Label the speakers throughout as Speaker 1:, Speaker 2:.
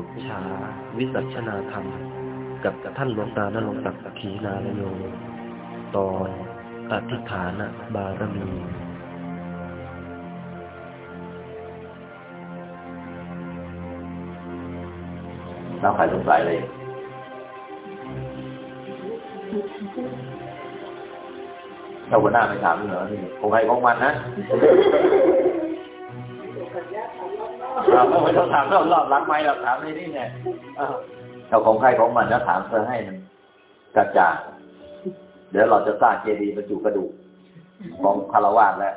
Speaker 1: ปุจฉาวิสัชนาธรรม กับท่านหลวงตานรงศักดิ์ขีนาลโย ตอนอธิฐานบารมี
Speaker 2: เราใครสงสัยเลยเราหัวหน้าไม่ถามเหรอนี่ของใครของมันนะ ไม่ต้องถามรอบรอบหลังไม้เราถามในนี่เนี่ยเราของใครของมันนะถามเพื่อให้มันกระจ่างเดี๋ยวเราจะสร้างเจดีย์บรรจุกระดูกของคารวะแล้ว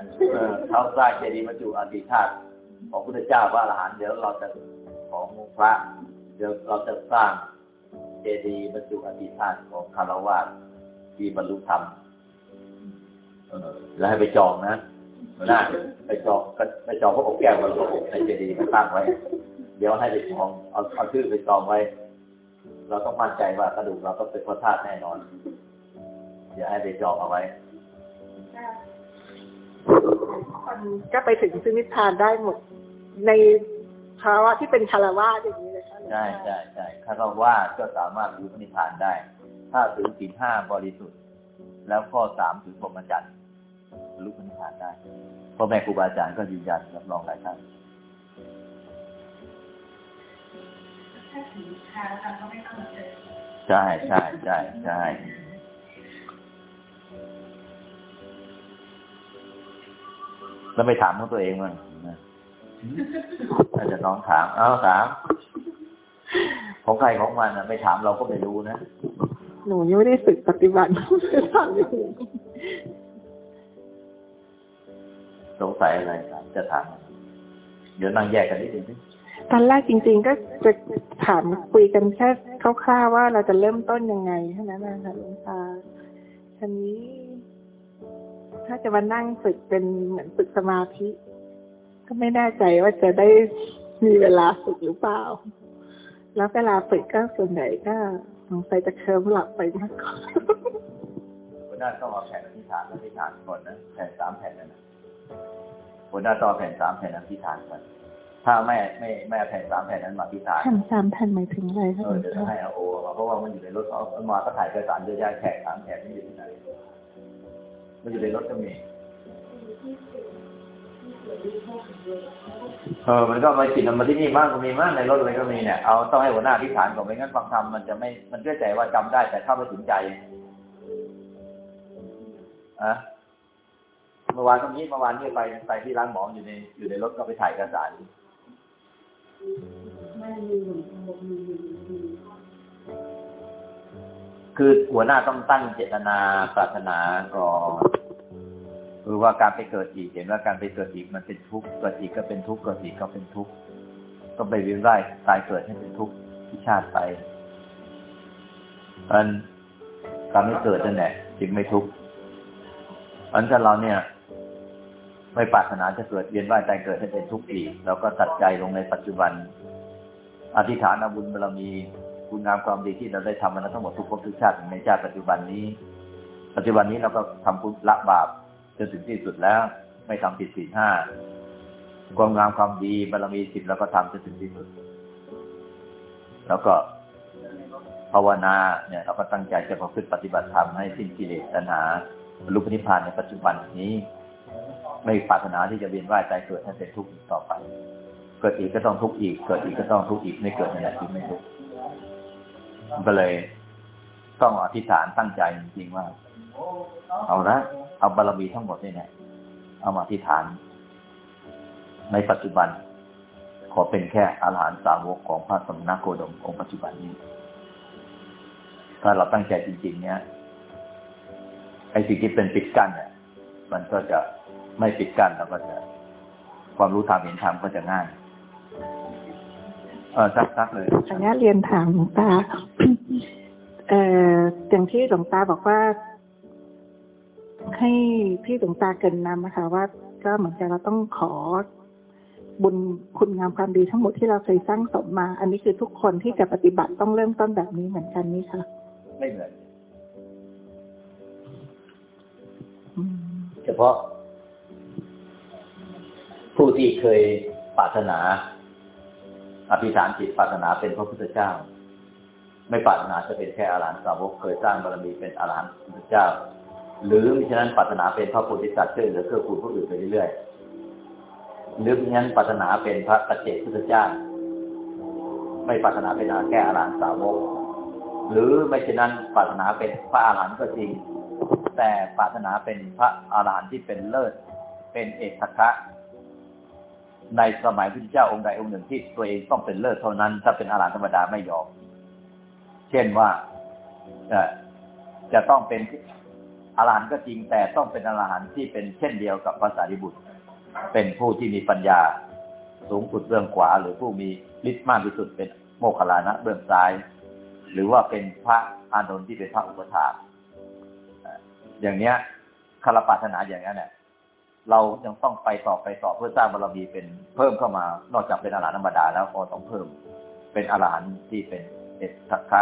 Speaker 2: เขาสร้างเจดีย์บรรจุอธิธาตุของพุทธเจ้าพระอรหันต์เดี๋ยวเราจะของพระ เดี๋ยวเราจะสร้างเจดีย์บรรจุอธิษฐานของคารวะที่บรรลุธรรมแล้วให้ไปจองนะ นะไปจองไปจองพระอบแก้วบรรลุในเจดีย์ไปตั้งไว้ เดี๋ยวให้ไปจองเอาเอาชื่อไปจองไว้ เราต้องมั่นใจว่ากระดูกเราต้องเป็นพระธาตุแน่นอน เดี๋ยวให้ไปจองเอาไว้
Speaker 3: คนก็ไปถึงซึ่งนิพพานได้หมด ในภาวะที่เป็นคารวะอย่างนี้เลยค่ะ
Speaker 2: ใช่ใช่ใช่คารวะก็สามารถรู้พระนิพพานได้ ถ้าถึงศีลห้าบริสุทธิ์ แล้วข้อสามถึงพรหมจรรย์บ รรลุพระนิพพานได้พ่อแม่ครูบาอาจารย์ก็ยืนยันรับรองหลายท่าน
Speaker 4: ถ้าถึงทางเราก็ไม่ต้องมาเจอ
Speaker 2: ใช่ใช่ใช่ใช่แล้วไม่ถามของตัวเองมั้งนะถ้าจะน้องถาม เอาถาม ของใครของมันนะไม่ถามเราก็ไม่รู้นะ
Speaker 3: หนูยังไม่ได้ฝึกปฏิบัติจะทำอย่
Speaker 2: สงสัยอะไรครับจะถาม เดี๋ยวนั่งแยกกันนิดนึงสิ
Speaker 3: ตอนแรกจริง ๆ ก็จะถามคุยกันแค่คร่าวๆว่าเราจะเริ่มต้นยังไงเท่านั้นนะคะหลวงตาทีนี้ ถ้าจะมานั่งฝึกเป็นเหมือนฝึกสมาธิ ก็ไม่แน่ใจว่าจะได้มีเวลาฝึกหรือเปล่า แล้วเวลาฝึกก็ส่วนใหญ่ก็สงสัยจะเคลิ้มหลับไปมากกว่า
Speaker 2: หัวหน้าต้องเอาแผ่นอธิษฐานอธิษฐานก่อนนะแผ่นสามแผ่นนั่นนะ หัวหน้าต้องเอาแผ่นสามแผ่นอธิษฐานก่อนถ้าไม่ไม่ไม่เอาแผ่นสามแผ่นนั้นมาอธิษฐาน
Speaker 3: แผ่นสามแผ่นหมายถึงอะไรคะ
Speaker 2: เออเดี๋ยวจะให้เอาโอมาเพราะว่ามันอยู่ในรถเอาเอามาก็ถ่ายเอกสารเยอะแยะแขกสามแขกไม่อยู่ที่ไหนมันอยู่ในรถก็มีเออ มันก็มาจิตมันมาที่นี่มากก็มีมากในรถอะไรก็มีเนี่ย เอาต้องให้หัวหน้าอธิษฐานก่อนไม่งั้นฟังธรรมมันจะไม่ มันเชื่อใจว่าจำได้แต่เข้าไม่ถึงใจอะ เมื่อวานตรงนี้เมื่อวานนี่ไปไปที่ร้านหมออยู่ในอยู่ในรถก็ไปถ่ายเอกสารคือหัวหน้าต้องตั้งเจตนาปรารถนาก่อนคือว่าการไปเกิดอีกเห็นว่าการไปเกิดอีกมันเป็นทุกข์เกิดอีกก็เป็นทุกข์เกิดอีกก็เป็นทุกข์ต้องไปเวียนว่ายตายเกิดให้เป็นทุกข์ที่ชาติไปอันการไม่เกิดนั่นแหละจึงไม่ทุกข์อันถ้าเราเนี่ย ไม่ปรารถนาจะเกิดเวียนว่ายตายเกิดให้เป็นทุกข์อีกเราก็ตัดใจลงในปัจจุบัน อธิษฐานอาบุญบารมีคุณงามความดีที่เราได้ทำมาทั้งหมดทุกภพทุกชาติในชาติปัจจุบันนี้ ปัจจุบันนี้เราก็ทำบุญละบาปจนถึงที่สุดแล้ว ไม่ทำผิดศีลห้าความงามความดีบารมีสิบเราก็ทำจนถึงที่สุด แล้วก็ภาวนาเนี่ยเราก็ตั้งใจจะประพฤติปฏิบัติธรรมให้สิ้นกิเลสตัณหาบรรลุพระนิพพานในปัจจุบันนี้ ไม่ปรารถนาที่จะเวียนว่ายตายเกิดให้เป็นทุกข์อีกต่อไป เกิดอีกก็ต้องทุกข์อีก เกิดอีกก็ต้องทุกข์อีก ไม่เกิดนั่นแหละที่ไม่ทุกข์ก็เลยต้องอธิษฐานตั้งใจจริงๆว่า เอาละเอาบารมีทั้งหมดนี่เนี่ยเอามาอธิษฐาน ในปัจจุบัน ขอเป็นแค่อาหารสาวกของพระสมณโคดมองค์ปัจจุบันนี้ ถ้าเราตั้งใจจริง ๆ เนี่ยไอ้สิ่งที่เป็นปิดกั้นเนี่ยมันก็จะ ไม่ปิดกั้นแล้วก็จะความรู้ธรรมเห็นธรรมก็จะง่าย เออซักซักเลย
Speaker 3: ขออนุญาตเรียนถามหลวงตา เอ่ออย่างที่หลวงตาบอกว่า ให้พี่หลวงตาเกรินนำนะคะว่า ก็เหมือนกับเราต้องขอบุญคุณงามความดีทั้งหมดที่เราเคยสร้างสมมา อันนี้คือทุกคนที่จะปฏิบัติต้องเริ่มต้นแบบนี้เหมือนกันนี่ค่ะ
Speaker 2: ไม่เหมือน
Speaker 3: อืม
Speaker 2: เฉพาะ ผู้ที่เคยปรารถนาอธิษฐานจิตปรารถนาเป็นพระพุทธเจ้า ไม่ปรารถนาจะเป็นแค่อรหันต์สาวกเคยสร้างบารมีเป็นอรหันต์พุทธเจ้า หรือมิฉะนั้นปรารถนาเป็นพระโพธิสัตว์ช่วยเหลือเกื้อกูลผู้อื่นไปเรื่อยๆหรือมิฉะนั้นปรารถนาเป็นพระปัจเจกพุทธเจ้า ไม่ปรารถนาเป็นแค่อรหันต์สาวก หรือไม่เช่นนั้นปรารถนาเป็นพระอรหันต์ก็จริง แต่ปรารถนาเป็นพระอรหันต์ที่เป็นเลิศ เป็นเอกคะ ในสมัยพระเจ้าองค์ใดองค์หนึ่งที่ตัวเองต้องเป็นเลิศเท่านั้น ถ้าเป็นอรหันต์ธรรมดาไม่ยอม เช่นว่าจะต้องเป็นอรหันต์ก็จริงแต่ต้องเป็นอรหันต์ที่เป็นเช่นเดียวกับภาษาดิบุตร เป็นผู้ที่มีปัญญาสูงสุดเบื้องขวา หรือผู้มีฤทธิ์มากที่สุดเป็นโมคคัลลานะเบื้องซ้าย หรือว่าเป็นพระอานนท์ที่เป็นพระอุปถาอย่างเนี้ยคารปรารถนาอย่างนี้นเนี่ย เรายังต้องไปต่อไปต่อเพื่อสร้างบารมีเป็นเพิ่มเข้ามา นอกจากเป็นอรหันต์ธรรมดาแล้วก็ต้องเพิ่ม เป็นอรหันต์ที่เป็นเอกทัคคะ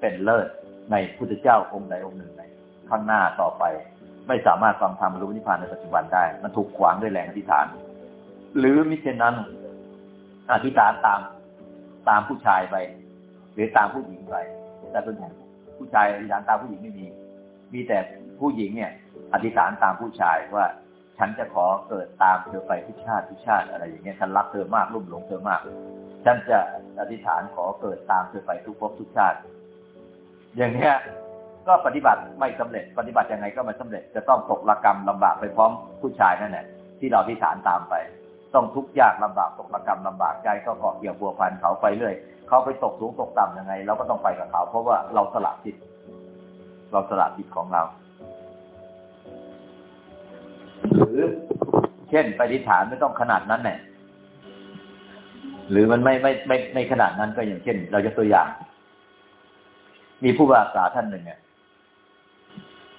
Speaker 2: เป็นเลิศในพุทธเจ้าองค์ใดองค์หนึ่งในข้างหน้าต่อไป ไม่สามารถฟังธรรมรู้นิพพานในปัจจุบันได้ มันถูกขวางด้วยแรงอธิษฐาน หรือมิเช่นนั้นอธิษฐานตามตามผู้ชายไป หรือตามผู้หญิงไปแต่ส่วนใหญ่ผู้ชายอธิษฐานตามผู้หญิงไม่มี มีแต่ผู้หญิงเนี่ย อธิษฐานตามผู้ชายว่า ฉันจะขอเกิดตามเธอไปทุกชาติทุกชาติอะไรอย่างเงี้ยฉันรักเธอมากรุ่มหลงเธอมาก ฉันจะอธิษฐานขอเกิดตามเธอไปทุกภพทุกชาติ อย่างเงี้ยก็ปฏิบัติไม่สำเร็จ ปฏิบัติยังไงก็ไม่สำเร็จ จะต้องตกระกรรมลำบากไปพร้อมผู้ชายนั่นแหละที่เราอธิษฐานตามไป ต้องทุกข์ยากลำบากตกระกรรมลำบากใจก็เกาะเกี่ยวบัวพันเขาไปเรื่อยเขาไปตกสูงตกต่ำยังไงเราก็ต้องไปกับเขา เพราะว่าเราสละสิทธิ์เราสละสิทธิ์ของเรา หรือเช่นไปอธิษฐานไม่ต้องขนาดนั้นเนี่ยหรือมันไม่ไม่ไม่ไม่ขนาดนั้นก็อย่างเช่น เราจะตัวอย่าง มีผู้ว่าสาท่านหนึ่งเนี่ย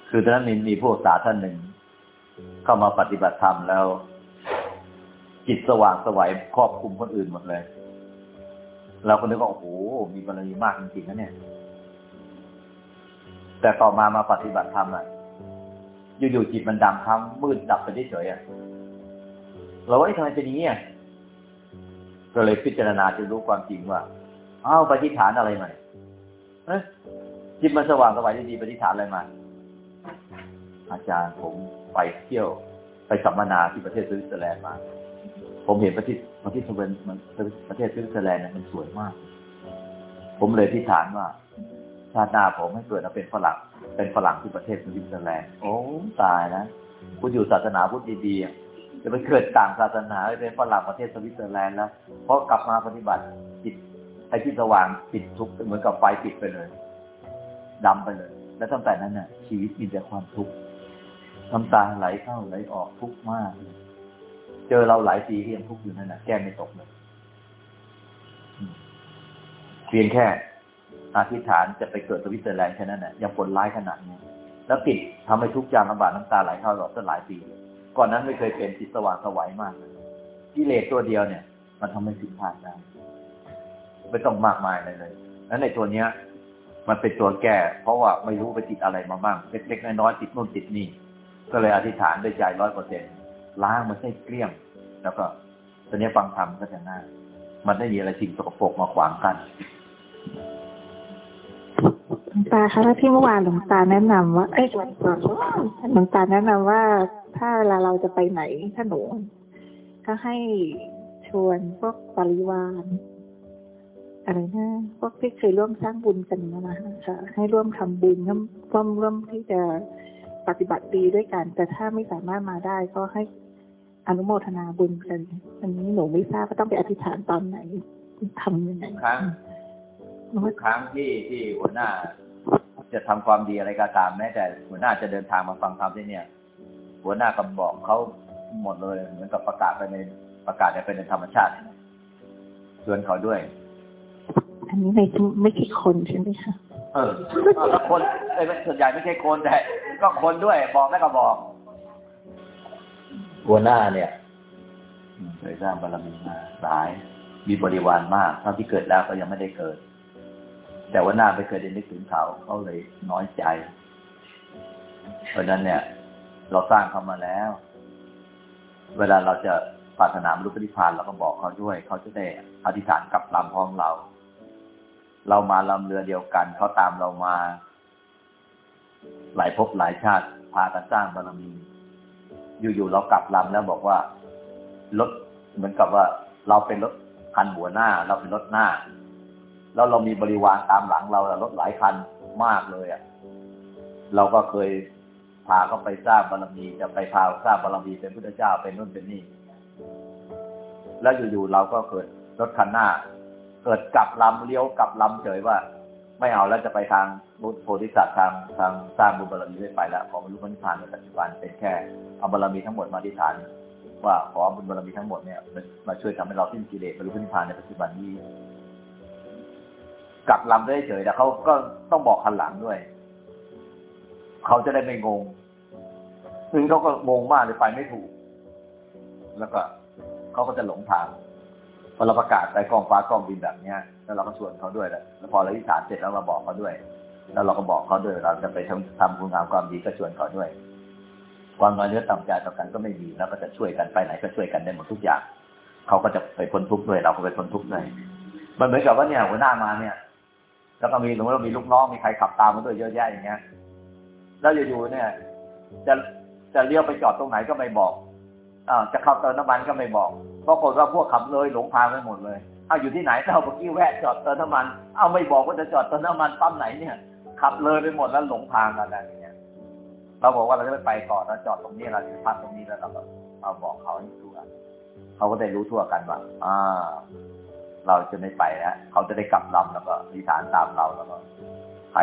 Speaker 2: คือตอนนั้นมีมีผู้สาท่านหนึ่ง เข้ามาปฏิบัติธรรมแล้ว จิตสว่างสวัยครอบคุมคนอื่นหมดเลย เราก็นึกว่าโอ้โหมีบารมีมากจริงๆนะเนี่ย แต่ต่อมามาปฏิบัติธรรมอะ อยู่ๆจิตมันดำทั้งมืดดับไปเฉยๆอะเราว่าทำไมเป็นอย่างนี้ก็เลยพิจารณาจนรู้ความจริงว่าอ้าวปฏิฐานอะไรมาเอ๊ะจิตมันสว่างไสวดีอธิษฐานอะไรมาอาจารย์ผมไปเที่ยวไปสัมมนาที่ประเทศสวิตเซอร์แลนด์มา ผมเห็นประเทศประเทศสวิตมันประเทศสวิตเซอร์แลนด์เนี่ยมันสวยมาก ผมเลยอธิษฐานว่า ชาติหน้าผมให้เกิดมาเป็นฝรั่งเป็นฝรั่งที่ประเทศสวิตเซอร์แลนด์โอ้ตายนะคุณอยู่ศาสนาพุทธดีๆจะไปเกิดต่างศาสนาไปเป็นฝรั่งประเทศสวิตเซอร์แลนด์แล้วเพราะกลับมาปฏิบัติจิตไอ้ที่สว่างปิดทุกข์เหมือนกับไฟปิดไปเลยดำไปเลย แล้วตั้งแต่นั้นน่ะ ชีวิตมีแต่ความทุกข์น้ำตาไหลเข้าไหลออกทุกข์มาก เจอเราหลายปีที่ยังทุกข์อยู่นั่นน่ะแก้ไม่ตกเลยเพียงแค่ อธิษฐานจะไปเกิดสวิตเซอร์แลนด์แค่นั้นน่ะยังผลร้ายขนาดนี้ แล้วติดทำให้ทุกอย่างลำบากน้ำตาไหลเข้าหลอดตั้งหลายปี ก่อนนั้นไม่เคยเป็นจิตสว่างสวัยมากกิเลสตัวเดียวเนี่ย มันทำให้ผิดพลาดได้ไม่ต้องมากมายเลยเลยแล้วในตัวเนี้ย มันเป็นตัวแก้ เพราะว่าไม่รู้ไปติดอะไรมาบ้างเล็กๆน้อยๆติดนู่นติดนี่ก็เลยอธิษฐานด้วยใจร้อยเปอร์เซ็นล้างมันให้เกลี้ยง แล้วก็ตอนนี้ฟังธรรมก็จะง่ายมันไม่มีอะไรสิ่งสกปรกมาขวางกัน
Speaker 3: หลวงตาคะที่เมื่อวานหลวงตาแนะนำว่า เอ้ยวันก่อนหลวงตาแนะนำว่า ถ้าเวลาเราจะไปไหนถ้าหนูก็ให้ชวนพวกปริวารอะไรนะพวกที่เคยร่วมสร้างบุญกันมานะคะให้ร่วมทำบุญร่วมร่วมร่วมที่จะปฏิบัติดีด้วยกัน แต่ถ้าไม่สามารถมาได้ก็ให้อนุโมทนาบุญกัน อันนี้หนูไม่ทราบว่าต้องไปอธิษฐานตอนไหนทำยังไง
Speaker 2: ครั้ง ทุกครั้งที่ที่หัวหน้า จะทำความดีอะไรก็ตามแม้แต่หัวหน้าจะเดินทางมาฟังธรรมที่เนี่ย หัวหน้าก็บอกเขาหมดเลย เหมือนกับประกาศไปในประกาศไปในธรรมชาติชวนเขาด้วย
Speaker 3: อันนี้ไม่ไม่ใช่คนใช่ไหมคะ
Speaker 2: เออแล้วคนเอ้ยไม่ส่วนใหญ่ไม่ใช่คนแต่ก็คนด้วยบอกแล้วก็บอก หัวหน้าเนี่ยอืมเคยสร้างบารมีมาหลายมีบริวารมากเท่าที่เกิดแล้วก็ยังไม่ได้เกิด แต่ว่าหน้าไม่เคยได้นึกถึงเขาเขาเลยน้อยใจ เพราะฉะนั้นเนี่ย เราสร้างเขามาแล้ว เวลาเราจะปรารถนาบรรลุนิพพานเราก็บอกเขาด้วย เขาจะได้อธิษฐานกลับลำพร้อมเรา เรามาลำเรือเดียวกัน เขาตามเรามา หลายภพหลายชาติพากันสร้างบารมี อยู่ๆเรากลับลำแล้วบอกว่ารถเหมือนกับว่า เราเป็นรถคันหัวหน้า เราเป็นรถหน้า แล้วเรามีบริวารตามหลังเรารถหลายคันมากเลยอะเราก็เคยพาเขาไปสร้างบารมีจะไปพาสร้างบารมีเป็นพุทธเจ้าเป็นนู่นเป็นนี่ แล้วอยู่ๆเราก็เกิดรถคันหน้า เกิดกลับลำเลี้ยวกลับลำเฉยว่า ไม่เอาแล้วจะไปทางบุญโพธิสัตว์ทางทางสร้างบุญบารมีไม่ไปแล้วขอบรรลุพระนิพพานในปัจจุบันเป็นแค่เอาบารมีทั้งหมดมาอธิษฐานว่าขอบุญบารมีทั้งหมดเนี่ยมาช่วยทำให้เราสิ้นกิเลสบรรลุพระนิพพานในปัจจุบันนี้ กลับลำได้เฉยแต่เขาก็ต้องบอกคันหลังด้วย เขาจะได้ไม่งง ซึ่งเขาก็งงมากเลยไปไม่ถูก แล้วก็เขาก็จะหลงทางพอเราประกาศไปกองฟ้ากองบินแบบเนี้ยแล้วเราก็ชวนเขาด้วยแล้วพอเราอธิษฐานเสร็จแล้วเราบอกเขาด้วย แล้วเราก็บอกเขาด้วยเราจะไปทำทำคุณงามความดีก็ชวนเขาด้วย ความน้อยเนื้อต่ำใจต่อกันก็ไม่มีแล้วก็จะช่วยกันไปไหนก็ช่วยกันได้หมดทุกอย่างเขาก็จะไปพ้นทุกข์ด้วยเราก็ไปพ้นทุกข์ด้วยมันเหมือนกับว่าเนี่ยหัวหน้ามาเนี่ย แล้วก็มีสมมติเรามีลูกน้องมีใครขับตามมาด้วยเยอะแยะอย่างเงี้ย แล้วอยู่ๆเนี่ย จะจะเลี้ยวไปจอดตรงไหนก็ไม่บอกอ่าจะเข้าเติมน้ำมันก็ไม่บอกปรากฏว่าพวกขับเลยหลงทางไปหมดเลยเอาอยู่ที่ไหนเราเมื่อกี้แวะจอดเติมน้ำมัน เอาไม่บอกว่าจะจอดเติมน้ำมันปั๊มไหนเนี่ย ขับเลยไปหมดแล้วหลงทางกันอะไรอย่างเงี้ย เราบอกว่าเราจะไม่ไปก่อนเราจอดตรงนี้เราจะพักตรงนี้แล้วเราก็เอาบอกเขาให้ทั่วเขาก็ได้รู้ทั่วกันว่า อ่า เราจะไม่ไปแล้วเขาจะได้กลับลำแล้วก็อธิษฐานตามเราแล้วก็ใคร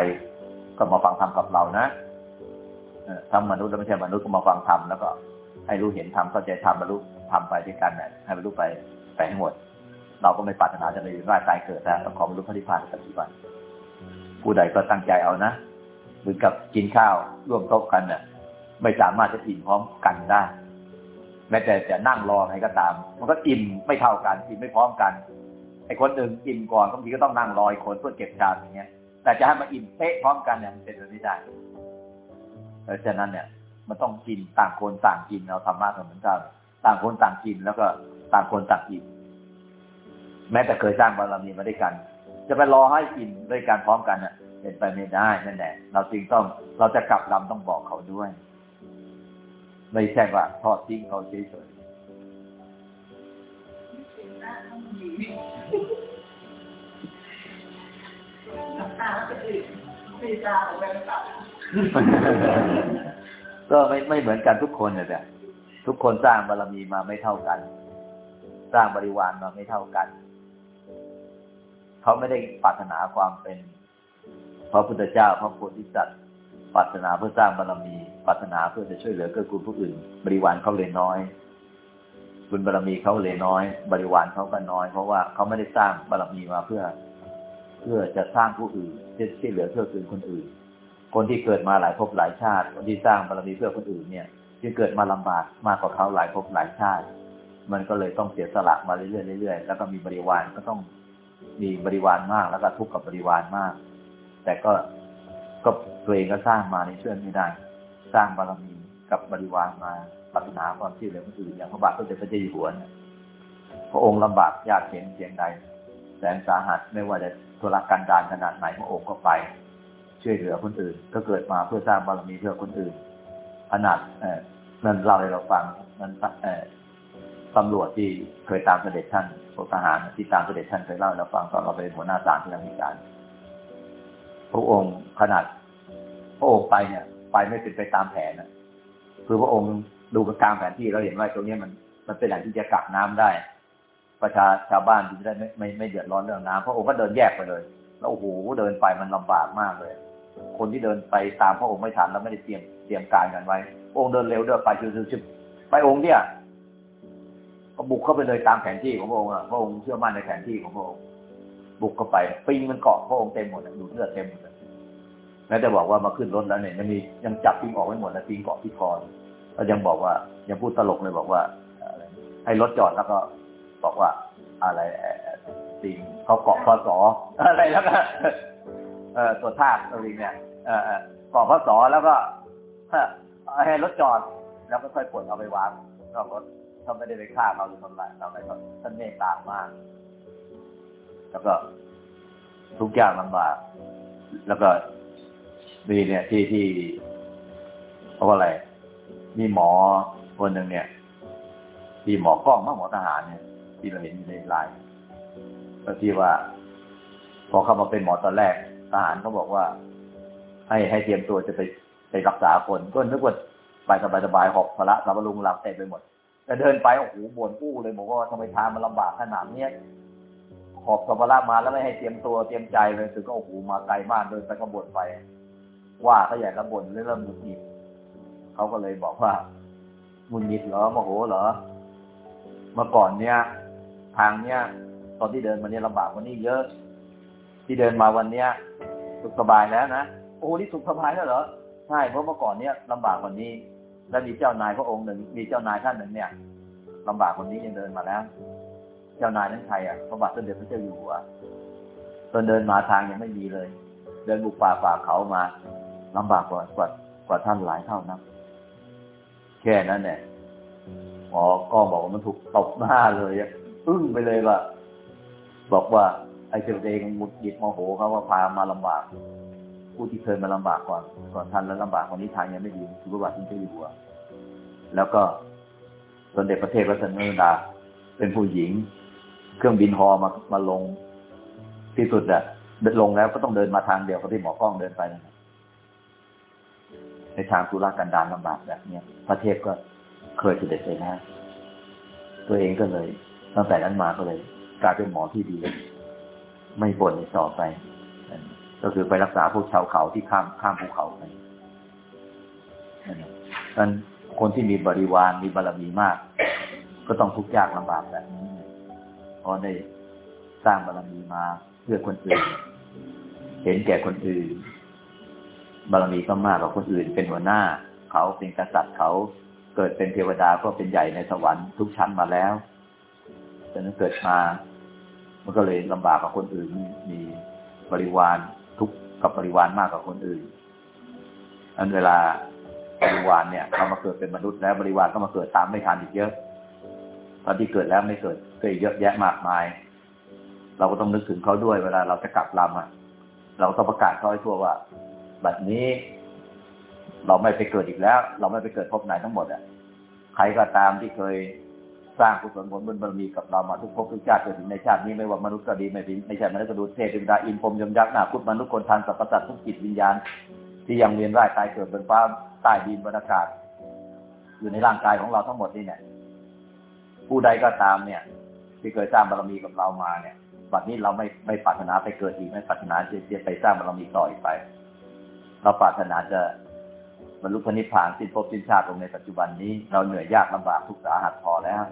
Speaker 2: ก็มาฟังธรรมกับเรานะทำมนุษย์แล้วไม่ใช่มนุษย์ก็มาฟังธรรมแล้วก็ให้รู้เห็นธรรมเข้าใจธรรมบรรลุธรรมไปด้วยกันนะให้บรรลุไปไปให้หมด เราก็ไม่ปรารถนาจะไปร่างกายเกิดแล้วต้องขอบรรลุพระนิพพานในปัจจุบันผู้ใดก็ตั้งใจเอานะเหมือนกับกินข้าวร่วมโต๊ะกันน่ะ ไม่สามารถจะอิ่มพร้อมกันได้แม้แต่จะนั่งรอไงก็ตาม มันก็อิ่มไม่เท่ากันอิ่มไม่พร้อมกัน ไอ้คนหนึ่งอิ่มก่อนบางทีก็ต้องนั่งรออีกคนเพื่อเก็บจานอย่างเงี้ย แต่จะให้มาอิ่มเป๊ะพร้อมกันเนี่ยมันเป็นไปไม่ได้เพราะฉะนั้นเนี่ย มันต้องกินต่างคนต่างกินเราธรรมะเหมือนกันต่างคนต่างกินแล้วก็ต่างคนต่างกินแม้แต่เคยสร้างบารมีมาด้วยกัน จะไปรอให้กินด้วยกันพร้อมกันเน่ะเป็นไปไม่ได้นั่นแหละเราจึงต้องเราจะกลับลำต้องบอกเขาด้วย ไม่ใช่ว่าทอดทิ้งเขาเฉย
Speaker 4: ก็ไม่
Speaker 2: ไม่เหมือนกันทุกคนเนี่ยแต่ทุกคนสร้างบารมีมาไม่เท่ากัน สร้างบริวารมาไม่เท่ากัน เขาไม่ได้ปรารถนาความเป็นพระพุทธเจ้าพระโพธิสัตว์ปรารถนาเพื่อสร้างบารมีปรารถนาเพื่อจะช่วยเหลือเกื้อกูลผู้อื่น บริวารเขาเลยน้อย บุญบารมีเขาเลยน้อย บริวารเขาก็น้อย เพราะว่าเขาไม่ได้สร้างบารมีมาเพื่อ เพื่อจะสร้างผู้อื่นที่ช่เหลือเพื่อคืนคนอื่น คนที่เกิดมาหลายภพหลายชาติ คนที่สร้างบารมีเพื่อคนอื่นเนี่ยที่เกิดมาลำบากมากกว่าเขาหลายภพหลายชาติ มันก็เลยต้องเสียสละมาเรื่อยๆเรื่อยๆแล้วก็มีบริวารก็ต้องมีบริวารมาก แล้วก็ทุกข์กับบริวารมาก แต่ก็ก็ตัวเองก็สร้างมาในเชื่อไม่ได้ สร้างบารมีกับบริวารมา ปรารถนาความช่วยเหลือคนอื่นอย่างพระบาทสมเด็จพระเจ้าอยู่หัวพระองค์ลำบากยากเข็นเพียงใดแสนสาหัสไม่ว่าจะทุรกันดารขนาดไหนพระองค์ก็ไป ช่วยเหลือคนอื่น ก็เกิดมาเพื่อสร้างบารมีเพื่อคนอื่นขนาดเออนั่นเล่าให้เราฟังนั่นเออตำรวจที่เคยตามเสด็จท่านพวกทหารที่ตามเสด็จท่านเคยเล่าให้เราฟังตอนเราเป็นหัวหน้าศาลที่อเมริกาพระองค์ขนาด พระองค์ไปเนี่ย ไปไม่เป็นไปตามแผนนะคือพระองค์ ดูกลางแผนที่เราเห็นว่าตรงนี้มันมันเป็นแหล่งที่จะกักน้ำได้ ประชาชาวบ้านจะได้ไม่ไม่ไม่เดือดร้อนเรื่องน้ำพระองค์ก็เดินแยกไปเลย แล้วโอ้โหเดินไปมันลำบากมากเลย คนที่เดินไปตามพระองค์ไม่ทันแล้วไม่ได้เตรียมเตรียมการกันไว้องค์เดินเร็วเดินไปชิวๆไปองค์เนี่ยก็บุกเข้าไปเลยตามแผนที่ของพระองค์อะพระองค์เชื่อมั่นในแผนที่ของพระองค์บุกเข้าไปปิงมันเกาะพระองค์เต็มหมดอะดูเลือดเต็มหมดแม้แต่บอกว่ามาขึ้นรถแล้วเนี่ยยังมียังจับปิงออกไม่หมดแล้วปิงเกาะที่คอ แล้วยังบอกว่ายังพูดตลกเลยบอกว่าให้รถจอดแล้วก็บอกว่าอะไรปิงเขาเกาะพศอะไรแล้วก็เออตัวท่าตัวลิงเนี่ยเออเออเกาะพศแล้วก็ให้รถจอดแล้วก็ค่อยขนเอาไปวางนอกรถท่าไม่ได้ไปฆ่าเราหรือทำลายเราอะไรครับท่านเมตตามาก แล้วก็ทุกอย่างลำบากแล้วก็มีเนี่ยที่ที่เพราะว่าอะไร มีหมอคนหนึ่งเนี่ย ที่หมอกล้องมาหมอทหารเนี่ย ที่เราเห็นในไลน์ก็ที่ว่า พอเข้ามาเป็นหมอตอนแรกทหารเขาบอกว่า ให้ให้เตรียมตัวจะไปไปรักษาคนก็นึกว่าไปสบายสบายๆหอบพละสับลุงหลับเต็มไปหมดแต่เดินไปโอ้โหบ่นอู้เลยบอกว่าทำไมทางมันลำบากขนาดเนี้ยหอบสัมภาระมาแล้วไม่ให้เตรียมตัวเตรียมใจเลยคือก็โอ้โหมาไกลมากเดินไปก็บ่นไป ว่าเขาใหญ่แล้วบ่นเริ่มหงุดหงิด เขาก็เลยบอกว่าหงุดหงิดเหรอโมโหเหรอ เมื่อก่อนเนี้ยทางเนี้ยตอนที่เดินมาเนี่ยลำบากกว่านี้เยอะ ที่เดินมาวันเนี้ยสุขสบายแล้วนะโอ้นี่สุขสบายแล้วเหรอใช่เพราะเมื่อก่อนเนี้ยลำบากกว่านี้ แล้วมีเจ้านายพระองค์หนึ่ง มีเจ้านายท่านหนึ่งเนี่ยลำบากกว่านี้ยังเดินมาแล้ว เจ้านายนั้นใครอะพระบาทสมเด็จพระเจ้าอยู่หัวตอนเดินมาทางยังไม่มีเลย เดินบุกป่าป่าเขามาลำบากกว่ากว่ากว่าท่านหลายเท่านะ แค่นั้นเนี่ยหมอก็บอกว่ามันถูกตบหน้าเลยอะอึ้งไปเลยว่าบอกว่า ไอ้เจ้าเองมุดหยิดโมโหเขาว่าพามาลำบาก ผู้ที่เคยมาลำบากก่อน ก่อนท่านแล้วลำบากกว่านี้ทางยังไม่ดีคือพระบาทสมเด็จอยู่แล้วก็สมเด็จพระเทพรัตนราชดาเป็นผู้หญิง เครื่องบินฮอมามาลงที่สุดอะเดินลงแล้วก็ต้องเดินมาทางเดียวกับที่หมอกล้องเดินไปนะ ในทางธุรกันดารลำบากแบบเนี้ยพระเทพก็เคยเสด็จไปแล้วตัวเองก็เลย ตั้งแต่นั้นมาก็เลย กลายเป็นหมอที่ดี ไม่บ่นอีกต่อไป ก็คือไปรักษาพวกชาวเขาที่ข้ามข้ามภูเขาไปนั่นเองนั้นคนที่มีบริวารมีบารมีมาก ก็ต้องทุกข์ยากลำบากแบบนี้เพราะได้สร้างบารมีมาเพื่อคนอื่น เห็นแก่คนอื่น บารมีก็มากกว่าคนอื่น เป็นหัวหน้า เขาเป็นกษัตริย์เขาเกิดเป็นเทวดาก็เป็นใหญ่ในสวรรค์ทุกชั้นมาแล้วแต่นั้นเกิดมา มันก็เลยลำบากกว่าคนอื่น มีบริวารทุกกับบริวารมากกว่าคนอื่นอันเวลาบริวารเนี่ยเขามาเกิดเป็นมนุษย์แล้วบริวารก็มาเกิดตามไม่ทันอีกเยอะตอนที่เกิดแล้วไม่เกิดก็อีกเยอะแยะมากมาย เราก็ต้องนึกถึงเขาด้วยเวลาเราจะกลับลำอะ เราต้องประกาศเขาให้ทั่วว่า บบนี้ เราไม่ไปเกิดอีกแล้ว เราไม่ไปเกิดพบไหนทั้งหมดอะใครก็ตามที่เคยสร้างกุศลผลบุญบารมีกับเรามาทุกภพทุกชาติจนถึงในชาตินี้ไม่ว่ามนุษย์ก็ดีไม่ดีไม่ใช่มนุษย์ก็ดูเทพเทวดาอินพรมยมยักษ์นาคุตมนุษย์คนทานสรรพสัตว์ทุกจิตวิญญาณ ที่ยังเวียนว่ายตายเกิดบนฟ้าใต้ดินบนอากาศ อยู่ในร่างกายของเราทั้งหมดนี่เนี่ยผู้ใดก็ตามเนี่ย ที่เคยสร้างบารมีกับเรามาเนี่ยบัดนี้เราไม่ไม่ปรารถนาไปเกิดอีกไม่ปรารถนาจะจะไปสร้างบารมีต่ออีกไป เราปรารถนาจะบรรลุพระนิพพานสิ้นภพสิ้นชาติลงในปัจจุบันนี้ เราเหนื่อยยากลำบากทุกข์สาหัสพอแล้ว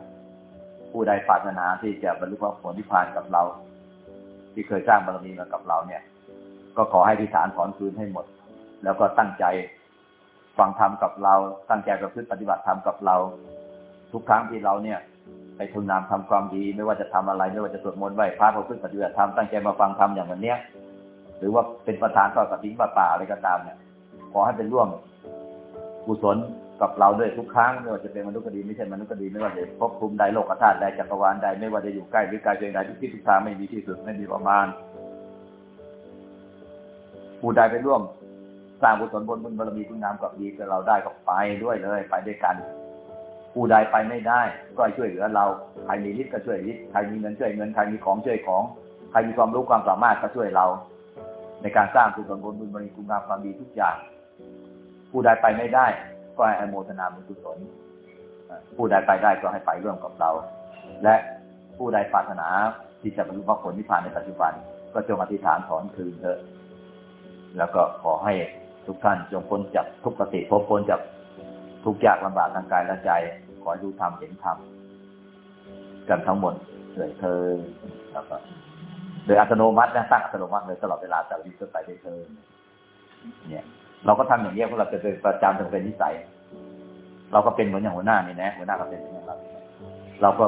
Speaker 2: ผู้ใดปรารถนาที่จะบรรลุพระผลนิพพานกับเรา ที่เคยสร้างบารมีมากับเราเนี่ย ก็ขอให้ทิฏฐานถอนคืนให้หมด แล้วก็ตั้งใจฟังธรรมกับเรา ตั้งใจประพฤติปฏิบัติธรรมกับเรา ทุกครั้งที่เราเนี่ยไปทุนนามทำความดี ไม่ว่าจะทำอะไร ไม่ว่าจะสวดมนต์ไหว้พระประพฤติปฏิบัติธรรมตั้งใจมาฟังธรรมอย่างวันเนี้ย หรือว่าเป็นประธานต่อกับทิ้งป่าป่าอะไรก็ตามเนี่ยขอให้เป็นร่วมกุศลกับเราด้วยทุกครั้งไม่ว่าจะเป็นมนุษย์ก็ดีไม่ใช่มนุษย์ก็ดีไม่ว่าจะภพภูมิใดโลกธาตุใดจักรวาลใดไม่ว่าจะอยู่ใกล้หรือไกลเพียงใดทุกที่ทุกทางไม่มีที่สุดไม่มีประมาณผู้ใดไปร่วมสร้างกุศลบนบุญบารมีคุณงามกับดีกับเราได้ก็ไปด้วยเลย ไปด้วยกัน ผู้ใดไปไม่ได้ ก็ช่วยเหลือเราใครมีฤทธิ์ก็ช่วยฤทธิ์ใครมีเงินช่วยเงินใครมีของช่วยของ ใครมีความรู้ความสามารถก็ช่วยเรา ในการสร้างกุศลบนบุญบรมีคุณงามความดีทุกอย่าง ผู้ใดไปไม่ได้ ก็ให้อโมทนาบุญกุศลผู้ใดไปได้ก็ให้ไปร่วมกับเรา และผู้ใดปรารถนาที่จะบรรลุมรรคผลนิพพานในปัจจุบัน ก็จงอธิษฐานถอนคืนเถอะ แล้วก็ขอให้ทุกท่านจงพ้นจากทุกขติภพพ้นจากทุกยากลำบากทางกายและใจ ขอให้รู้ธรรมเห็นธรรมกันทั้งหมดเลยเธอแล้วก็ โดยอัตโนมัตินะตั้งอัตโนมัติเลยตลอดเวลาแต่วิจไปด้เธอเนี่ย เราก็ทำอย่างนี้ยเพราะเราจะเป็นประจำจนเป็นนิสัย เราก็เป็นเหมือนอย่างหัวหน้านี่นะหัวหน้าก็เป็นอย่างนี้ครับเราก็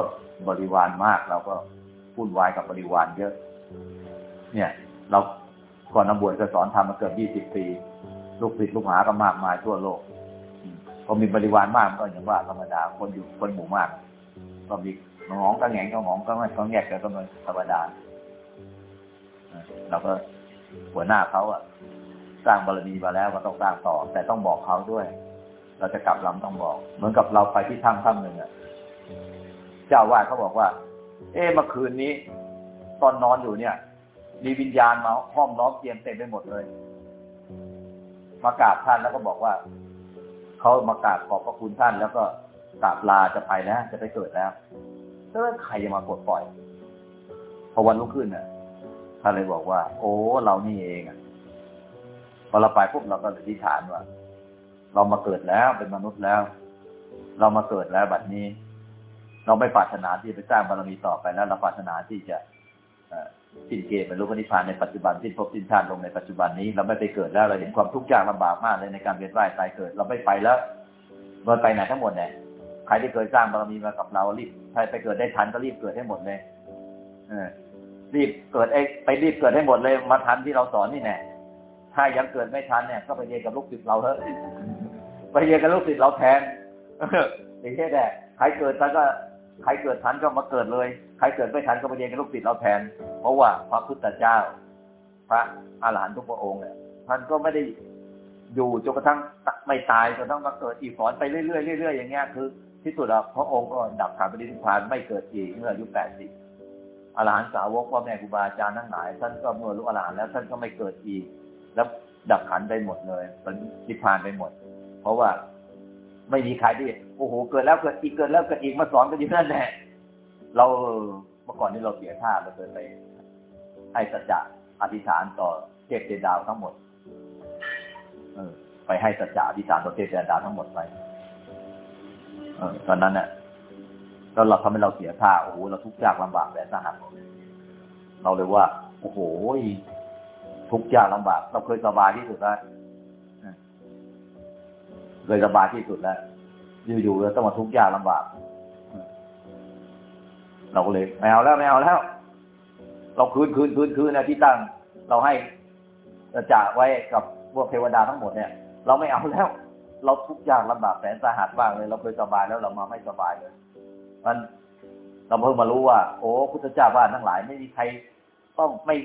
Speaker 2: บริวารมาก เราก็พูดวายกับบริวารเยอะ เนี่ย เราก่อนนำบวชก็สอนทำมาเกือบยี่สิบปี ลูกศิษย์ลูกหาก็มากมายทั่วโลกอืมพอมีบริวารมากก็อย่างว่าธรรมดาคนอยู่คนหมู่มาก ก็มีหองก็แงงก็หองก็ไม่ก็แงกก็ไม่ธรรมดา เราก็หัวหน้าเขาอะ สร้างบารมีมาแล้วก็ต้องสร้างต่อ แต่ต้องบอกเขาด้วย เราจะกลับลำต้องบอก เหมือนกับเราไปที่ถ้ำถ้ำหนึ่งอะเจ้าวาดเขาบอกว่า เอ๊ะเมื่อคืนนี้ ตอนนอนอยู่เนี่ย มีวิญญาณมาห้อมล้อมเตียงเต็มไปหมดเลย มากราบท่านแล้วก็บอกว่าเขามากราบขอบพระคุณท่าน แล้วก็กราบลาจะไปแล้วจะไปเกิดแล้วแล้วใครจะมากดปล่อยพอวันรุ่งขึ้นน่ะ ท่านเลยบอกว่า โอ้เรานี่เองอะพอเราไปปุ๊บเราก็อธิษฐานว่า เรามาเกิดแล้วเป็นมนุษย์แล้ว เรามาเกิดแล้วบัดนี้ เราไม่ปรารถนาที่จะไปสร้างบารมีต่อไปแล้ว เราปรารถนาที่จะสิ้นเกมบรรลุพระนิพพานในปัจจุบันสิ้นภพสิ้นชาติลงในปัจจุบันนี้ เราไม่ไปเกิดแล้วเราเห็นความทุกข์ยากลำบากมากเลยในการเวียนว่ายตายเกิด เราไม่ไปแล้วเราไปไหนทั้งหมดเนี่ยใครที่เคยสร้างบารมีมากับเรารีบใครไปเกิดได้ทันก็รีบเกิดให้หมดเลยเออ รีบเกิดไอ้ไปรีบเกิดให้หมดเลยมาทันที่เราสอนนี่แน่ถ้ายังเกิดไม่ทันเนี่ย ก็ไปเรียนกับลูกศิษย์เราเถอะไปเรียนกับลูกศิษย์เราแทนอย่างนี้แหละใครเกิดทันก็ใครเกิดทันก็มาเกิดเลย ใครเกิดไม่ทันก็ไปเรียนกับลูกศิษย์เราแทน เพราะว่าพระพุทธเจ้า พระอาหารหันต์ทุกพระองค์เนี่ยท่านก็ไม่ได้อยู่จนกระทั่งไม่ตายจนต้องมาเกิดอีกสอนไปเรื่อยๆเรื่อยๆอย่างเงี้ยคือ ที่สุดแล้วพระองค์ก็ดับขันปฏิทิพานไม่เกิดอีกเมื่ออายุแปดสิบ อรหันสาวกพ่อแม่ครูบาอาจารย์ทั้งหลายท่านก็เมื่อรู้อรหันแล้วท่านก็ไม่เกิดอีก แล้วดับขันไปหมดเลยปฏิทิพานไปหมด เพราะว่าไม่มีใครที่โอ้โหเกิดแล้วเกิดอีกเกิดแล้วเกิดอีกมาสอนกันอยู่นั่นแหละเราเมื่อก่อนนี้เราเสียท่าเราเคยไปให้สัจจะอธิษฐานต่อเทพเทวดาวทั้งหมด เออ ไปให้สัจจะอธิษฐานต่อเทพเทวดาวทั้งหมดไป เออตอนนั้นเนี่ย แล้วเราทำให้เราเสียท่าโอ้โหเราทุกข์ยากลำบากแสนสาหัสเราเลยว่า โอ้โหทุกข์ยากลำบาก เราเคยสบายที่สุดแล้วเคยสบายที่สุดแล้วอยู่ๆเราต้องมาทุกข์ยากลำบาก เราก็เลยไม่เอาแล้วไม่เอาแล้ว เราคืนคืนคืนคืนนะที่ตั้ง เราให้จ่าไว้กับพวกเทวดาทั้งหมดเนี่ย เราไม่เอาแล้ว เราทุกอย่างลำบากแสนสาหัสมากเลย เราเคยสบายแล้วเรามาไม่สบายเลย มันเราเพิ่งมารู้ว่า โอ้พุทธเจ้าบ้านทั้งหลาย ไม่มีใครต้องไม่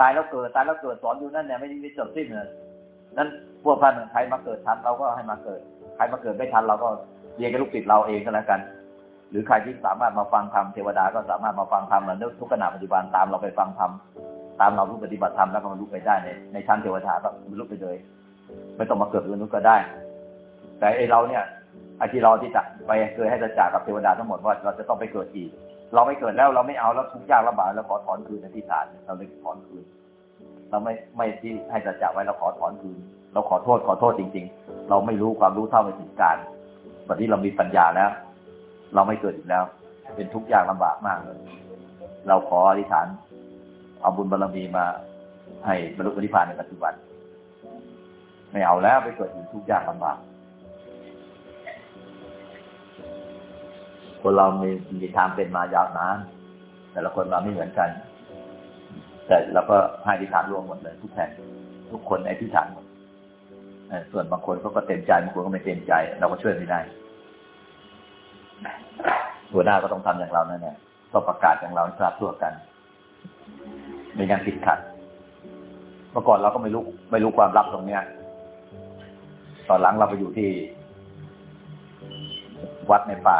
Speaker 2: ตายแล้วเกิดตายแล้วเกิดสอนอยู่นั่นเนี่ยไม่มีจบสิ้นเลยนั้นพวกพันใครมาเกิดทันเราก็ให้มาเกิด ใครมาเกิดไม่ทันเราก็เรียนกับลูกศิษย์เราเองก็แล้วกัน หรือใครที่สามารถมาฟังธรรมเทวดาก็สามารถมาฟังธรรมแล้วทุกขณะปัจจุบันตามเราไปฟังธรรมตามเรารู้ปฏิบัติธรรมแล้วก็บรรลุไปได้ในในชั้นเทวดาก็รรลุไปเลยไม่ต้องมาเกิดเป็นมนุษย์ก็ได้ แต่ไอเราเนี่ย ไอที่เราที่จะไปเคยให้สัจจะกับเทวดาทั้งหมดว่าเราจะต้องไปเกิดอีก เราไม่เกิดแล้วเราไม่เอาแล้วทุกข์ยากลำบากเราขอถอนคืนในที่ฐานเราเลยถอนคืน เราไม่ไม่ที่ให้สัจจะไว้เราขอถอนคืน เราขอโทษขอโทษจริง ๆ เราไม่รู้ความรู้เท่าไม่ถึงการวันนี้เรามีปัญญาแล้ว เราไม่เกิดอีกแล้ว เป็นทุกข์ยากลำบากมากเลยเราขออธิษฐานเอาบุญบารมีมาให้บรรลุนิพพานในปัจจุบัน ไม่เอาแล้วไปเกิดอีกทุกข์ยากลำบาก คนเรามีมีทางเป็นมายาวนานแต่ละคนเราไม่เหมือนกัน แต่เราก็ให้อธิษฐานรวมหมดเลย ทุกแห่งทุกคนในอธิษฐานหมดส่วนบางคนเขาก็เต็มใจบางคนก็ไม่เต็มใจ เราก็ช่วยไม่ได้หัวหน้าก็ต้องทำอย่างเรานั่นแหละต้องประกาศอย่างเราทราบทั่วกันไม่งั้นติดขัด เมื่อก่อนเราก็ไม่รู้ไม่รู้ความลับตรงเนี้ย ตอนหลังเราไปอยู่ที่ วัดในป่า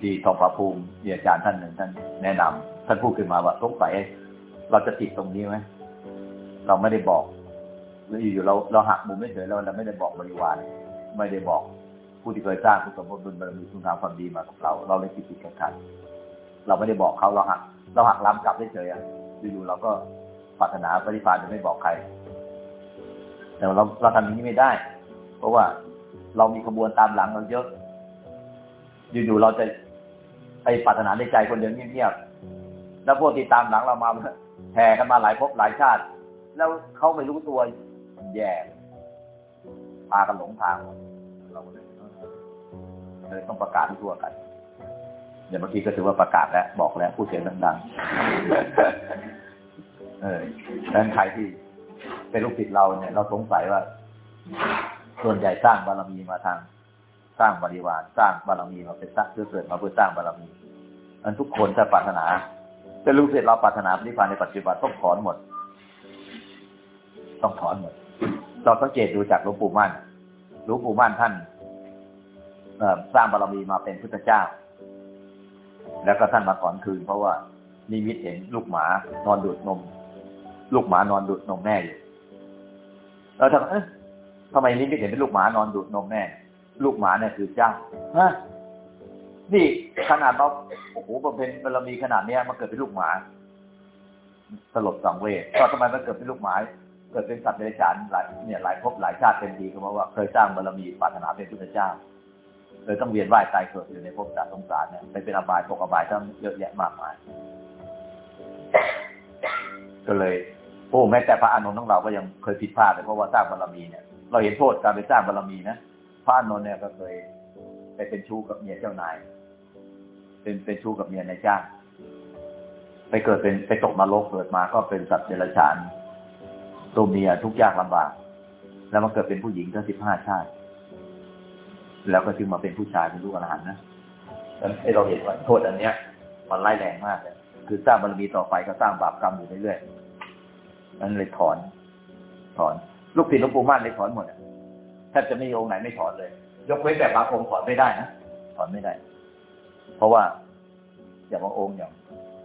Speaker 2: ที่ทองผาภูมิมีอาจารย์ท่านหนึ่งท่านแนะนำท่านพูดขึ้นมาว่าสงสัยเราจะติดตรงนี้ไหมเราไม่ได้บอกแล้วอยู่ๆเราเราหักมุมไม่เฉยเราเราไม่ได้บอกบริวารไม่ได้บอกผู้ที่เคยสร้างผู้สมบูรณ์บุญบารมีคุณงามความดีมากับเรา เราเลยติดติดขัดขัดเราไม่ได้บอกเขาเราหัก เราหักล้ำกลับเฉยๆอยู่ๆเราก็ปรารถนาปฏิภาณจะไม่บอกใคร แต่เราเราทำอย่างนี้ไม่ได้ เพราะว่าเรามีขบวนตามหลังเราเยอะ อยู่ๆเราจะ ไปปรารถนาในใจคนเดียวเงียบๆแล้วพวกที่ตามหลังเรามาแห่กันมาหลายภพหลายชาติ แล้วเขาไม่รู้ตัวแย่พากันหลงทางเราเลยเลยต้องประกาศทั่วกันเดี๋ยวเมื่อกี้ก็ถือว่าประกาศแล้วบอกแล้วพูดเสียงดังๆเออดังนั้นใครที่เป็นลูกศิษย์เราเนี่ย เราสงสัยว่า ส่วนใหญ่สร้างบารมีมาทาง สร้างบริวารสร้างบารมีมาเป็นสร้างเพื่อเกิดมาเพื่อสร้างบารมีอันทุกคนถ้าปรารถนาแต่ลูกศิษย์เราปรารถนาปฏิภาณในปัจจุบันต้องถอนหมด ต้องถอนหมด เราสังเกตดูจากหลวงปู่มั่นหลวงปู่มั่นท่านเอสร้างบารมีมาเป็นพุทธเจ้า แล้วก็ท่านมาถอนคืน เพราะว่านิมิตเห็นลูกหมานอนดูดนม ลูกหมานอนดูดนมแม่อยู่เราทำเอ๊ะทำไมนิมิตเห็นเป็นลูกหมานอนดูดนมแม่ ลูกหมาเนี่ยคือเจ้าฮะนี่ขนาดเราโอ้โหบำเพ็ญบารมีขนาดเนี้ยมันเกิดเป็นลูกหมาสลบสังเวชก็ทำไมมันเกิดเป็นลูกหมาเกิดเป็นสัตว์เดรัจฉานหลายเนี่ยหลายภพหลายชาติเป็นดีก็เพราะว่าเคยสร้างบารมีปรารถนาเป็นพุทธเจ้าเลยต้องเวียนว่ายตายเกิดอยู่ในภพสารสงสารเนี่ยไปเป็นอบายตกอบายต้องเยอะแยะมากมายก็เลยโอ้แม้แต่พระอานนท์ของเราก็ยังเคยผิดพลาดเลยเพราะว่าสร้างบารมีเนี่ย เราเห็นโทษการไปสร้างบารมีนะ พระนนท์เนี่ยก็เคยไปเป็นชู้กับเมียเจ้านาย เป็นเป็นชู้กับเมียนายจ้าง ไปเกิดเป็นไปตกนรกเกิดมาก็เป็นสัตว์เดรัจฉานตัวเมียทุกยากลำบาก แล้วมันเกิดเป็นผู้หญิงทั้งสิบห้าชาติ แล้วก็จึงมาเป็นผู้ชายเป็นลูกอรหันต์นะให้เราเห็นว่าโทษอันเนี้ย มันร้ายแรงมากเลยคือสร้างบารมีต่อไปก็สร้างบาปกรรมอยู่เรื่อยๆนั่นเลยถอน ถอน ลูกศิษย์หลวงปู่มั่นเลยถอนหมดอะ ทบจะไม่มีองค์ไหนไม่ถอนเลย ยกเว้นแต่บางองค์ถอนไม่ได้นะถอนไม่ได้ เพราะว่าอย่างบางองค์อย่าง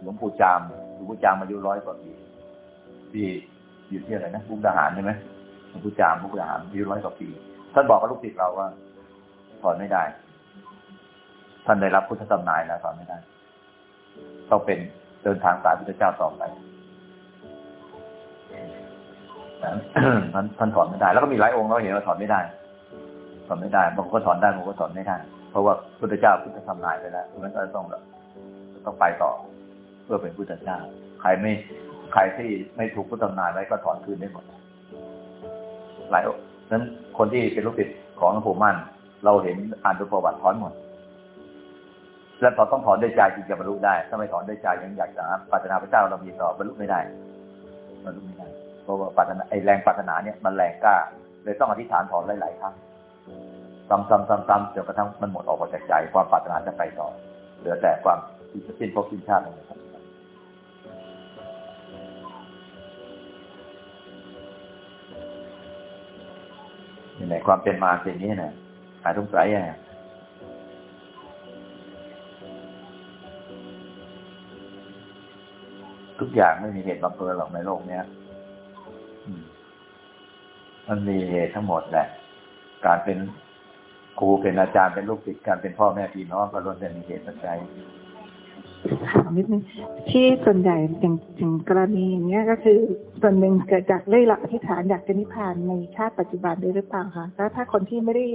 Speaker 2: หลวงปู่จามหลวงปู่จามอายุร้อยกว่าปีที่อยู่ที่อะไรนะมุกดาหารใช่ไหมหลวงปู่จามมุกดาหารอายุร้อยกว่าปีท่านบอกกับลูกศิษย์เราว่าถอนไม่ได้ ท่านได้รับพุทธตำนายแล้วถอนไม่ได้ต้องเป็นเดินทางสายพุทธเจ้าต่อไปท่านท่านถอนไม่ได้ แล้วก็มีหลายองค์เราเห็นว่าถอนไม่ได้ ถอนไม่ได้บางคนก็ถอนได้บางคนก็ถอนไม่ได้ เพราะว่าพุทธเจ้าพุทธธรรมนายไปแล้วมันก็ต้องต้องไปต่อ เพื่อเป็นพุทธเจ้า ใครไม่ใครที่ไม่ถูกพุทธธรรมนายไว้ก็ถอนคืนได้หมดหลายนั้นคนที่เป็นลูกศิษย์ของหลวงปู่มั่น เราเห็นอ่านดูประวัติถอนหมด แล้วเราต้องถอนด้วยใจจึงจะบรรลุได้ ถ้าไม่ถอนด้วยใจยังอยากจะปรารถนาพระเจ้าเรามีต่อบรรลุไม่ได้บรรลุไม่ได้เพราะว่าปรารถนาไอแรงปรารถนาเนี่ยมันแรงกล้าเลยต้องอธิษฐานถอนหลายๆครั้ง ซ้ำๆๆๆจนกระทั่งมันหมดออกมาจากใจความปรารถนาจะไปต่อ เหลือแต่ความที่จะสิ้นภพสิ้นชาติลงไปนี่แหละความเป็นมาสิ่งนี้นะหายสงสัยอะทุกอย่างไม่มีเหตุบังเอิญหรอกในโลกเนี้ยอืมมันมีเหตุทั้งหมดแหละ การเป็นครูเป็นอาจารย์เป็นลูกศิษย์การเป็นพ่อแม่พี่น้องก็ล้วนแต่มีเหตุปัจจัย
Speaker 3: ถามนิดนึงที่ส่วนใหญ่อย่างอย่างกรณีอย่างเงี้ยก็คือส่วนหนึ่งเกิดจากได้หลักอธิษฐานอยากจะนิพพานในชาติปัจจุบันด้วยหรือเปล่าคะแล้วถ้าคนที่ไม่ได้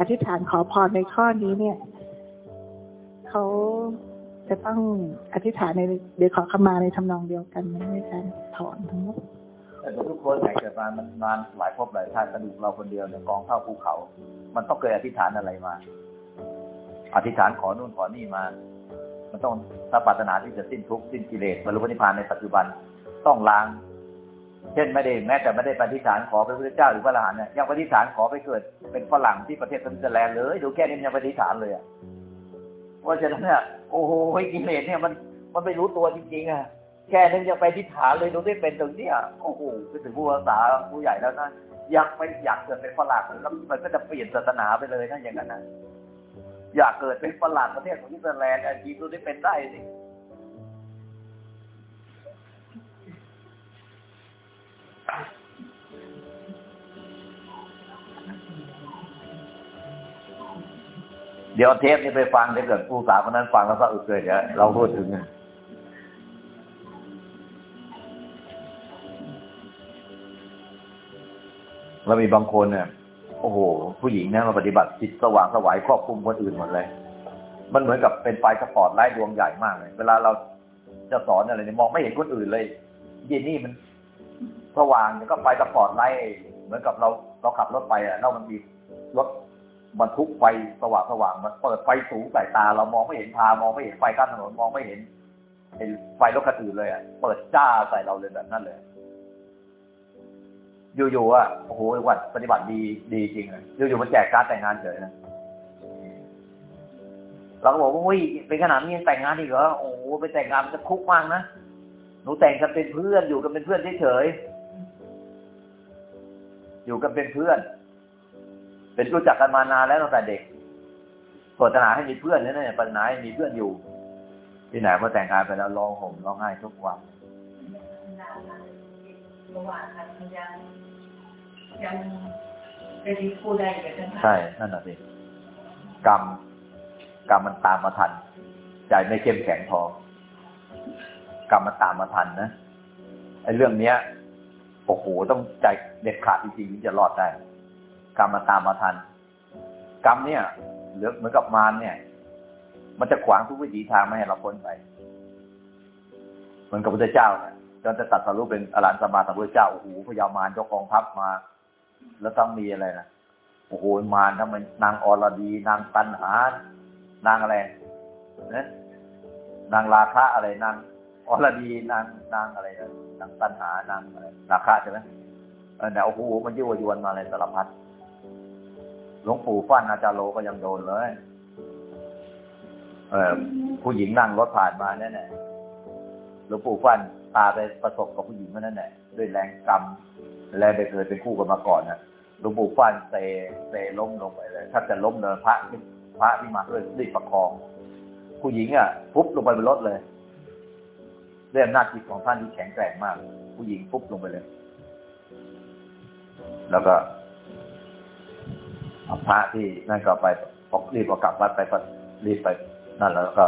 Speaker 3: อธิษฐานขอพรในข้อนี้เนี่ยเขาจะต้องอธิษฐานในเดี๋ยวขอขมาในทำนองเดียวกันไหมในการถอนทั้งหมด
Speaker 2: แต่ทุกคนแต่เกิดมามันนานหลายภพหลายชาติกระดูกเราคนเดียวเนี่ยกองเท่าภูเขา มันต้องเคยอธิษฐานอะไรมา อธิษฐานขอนู่นขอนี่มา มันต้องถ้าปรารถนาที่จะสิ้นทุกข์สิ้นกิเลสบรรลุพระนิพพานในปัจจุบันต้องล้าง เช่นไม่ได้แม้แต่ไม่ได้ปฏิฐานขอเป็นพระเจ้าหรือพระอรหันต์เนี่ยยังปฏิฐานขอไปเกิด เป็นฝรั่งที่ประเทศสวิตเซอร์แลนด์เลยดูแค่นี้ยังปฏิฐานเลยอะเพราะฉะนั้นเนี่ยโอ้โหกิเลสเนี่ยมันมันไม่รู้ตัวจริงๆอะ แค่นึงยังไปทิฏฐานเลยดูได้เป็นตรงเนี้ยโอ้โหไปถึงผู้ภาษาผู้ใหญ่แล้วนะอยากไปอยากเกิดเป็นฝรั่งแล้วมันก็จะเปลี่ยนศาสนาไปเลยนะอย่างนั้นนะอยากเกิดเป็นฝรั่งประเทศสวิตเซอร์แลนด์อะจริงดูได้เป็นได้สิเดี๋ยวเทปนี้ไปฟังถ้าเกิดผู้สาวคนนั้นฟังแล้วก็อึกเลยเดี๋ยวเราพูดถึง แล้วมีบางคนเนี่ยโอ้โห ผู้หญิงเนี่ยมาปฏิบัติจิตสว่างไสวครอบคลุมคนอื่นหมดเลย มันเหมือนกับเป็นไฟสปอร์ตไลท์ดวงใหญ่มากเลย เวลาเราจะสอนอะไรเนี่ยมองไม่เห็นคนอื่นเลยยายนี่มันสว่างก็ไฟสปอตไลท์เหมือนกับเราเราขับรถไปอะแล้วมันมีรถบรรทุกไฟสว่างสว่างมันเปิดไฟสูงใส่ตา เรามองไม่เห็นทางมองไม่เห็นไฟกั้นถนนมองไม่เห็นไอ้ไฟรถคันอื่นเลยอะเปิดจ้าใส่เราเลยแบบนั้นเลย อยู่ๆอะโอ้โหวันปฏิบัติดีดีจริงเลยอยู่ๆมันแจกการดแต่งงานเฉยนะเราก็บอกว่าอุ้ยเป็นขนาดนี้แต่งงานอีกเหรอโอ้โหไปแต่งงานมันจะคุกมากนะหนูแต่งกันเป็นเพื่อนอยู่กันเป็นเพื่อนเฉยๆอยู่กันเป็นเพื่อน เป็นรู้จักกันมานานแล้วตั้งแต่เด็กปรารถนาให้มีเพื่อนเนี่ยนะปรารถนาให้มีเพื่อนอยู่ ที่ไหนพอแต่งงานไปแล้วร้องห่มร้องไห้ทุกวัน
Speaker 4: ราะว่าท่านยังยังจะพูดได้กับท่าน
Speaker 2: ใช่ นั่นน่ะสิกรรมกรรมมันตามมาทัน ใจไม่เข้มแข็งพอกรรมมันตามมาทันนะไอ้เรื่องเนี้ยโอ้โหต้องใจเด็ดขาดจริงๆถึงจะรอดได้ กรรมมันตามมาทัน กรรมเนี่ยเหลือเหมือนกับมารเนี่ย มันจะขวางทุกวิถีทางไม่ให้เราพ้นไป เหมือนกับพระเจ้าเนี่ย จนจะตัดสรุปเป็นอรหันตสมมาสัมพุทธเจ้าโอ้โหพญามารยกกองทัพมา แล้วต้องมีอะไรนะโอ้โหมารทั้งมันนางอรดี นางตันหานางอะไรนะนางราคะอะไรนางอรดีนางนางอะไรนางตันหานางอะไรราคะใช่ไหมเออแต่โอ้โหมันยั่วยวนมาเลยสารพัดหลวงปู่ฟั่นอาจารย์โลก็ยังโดนเลย เออผู้หญิงนั่งรถผ่านมาแน่แน่หลวงปู่ฟั่นาไปประสบกับผู้หญิงคนนั้นแหละด้วยแรงกรรมแรงไปเคยเป็นคู่กันมาก่อนนะหลวงปู่ฟันเซเซล้มลงไปเลยถ้าจะล้มเลยพระพระที่มาด้วยรีบประคอง ผู้หญิงอะฟุบลงไปบนรถเลยด้วยอำนาจจิตของท่านที่แข็งแกร่งมาก ผู้หญิงฟุบลงไปเลย แล้วก็พระที่นั่นก็ไปรีบเอากลับวัดไปก็รีบไปนั่นแล้วก็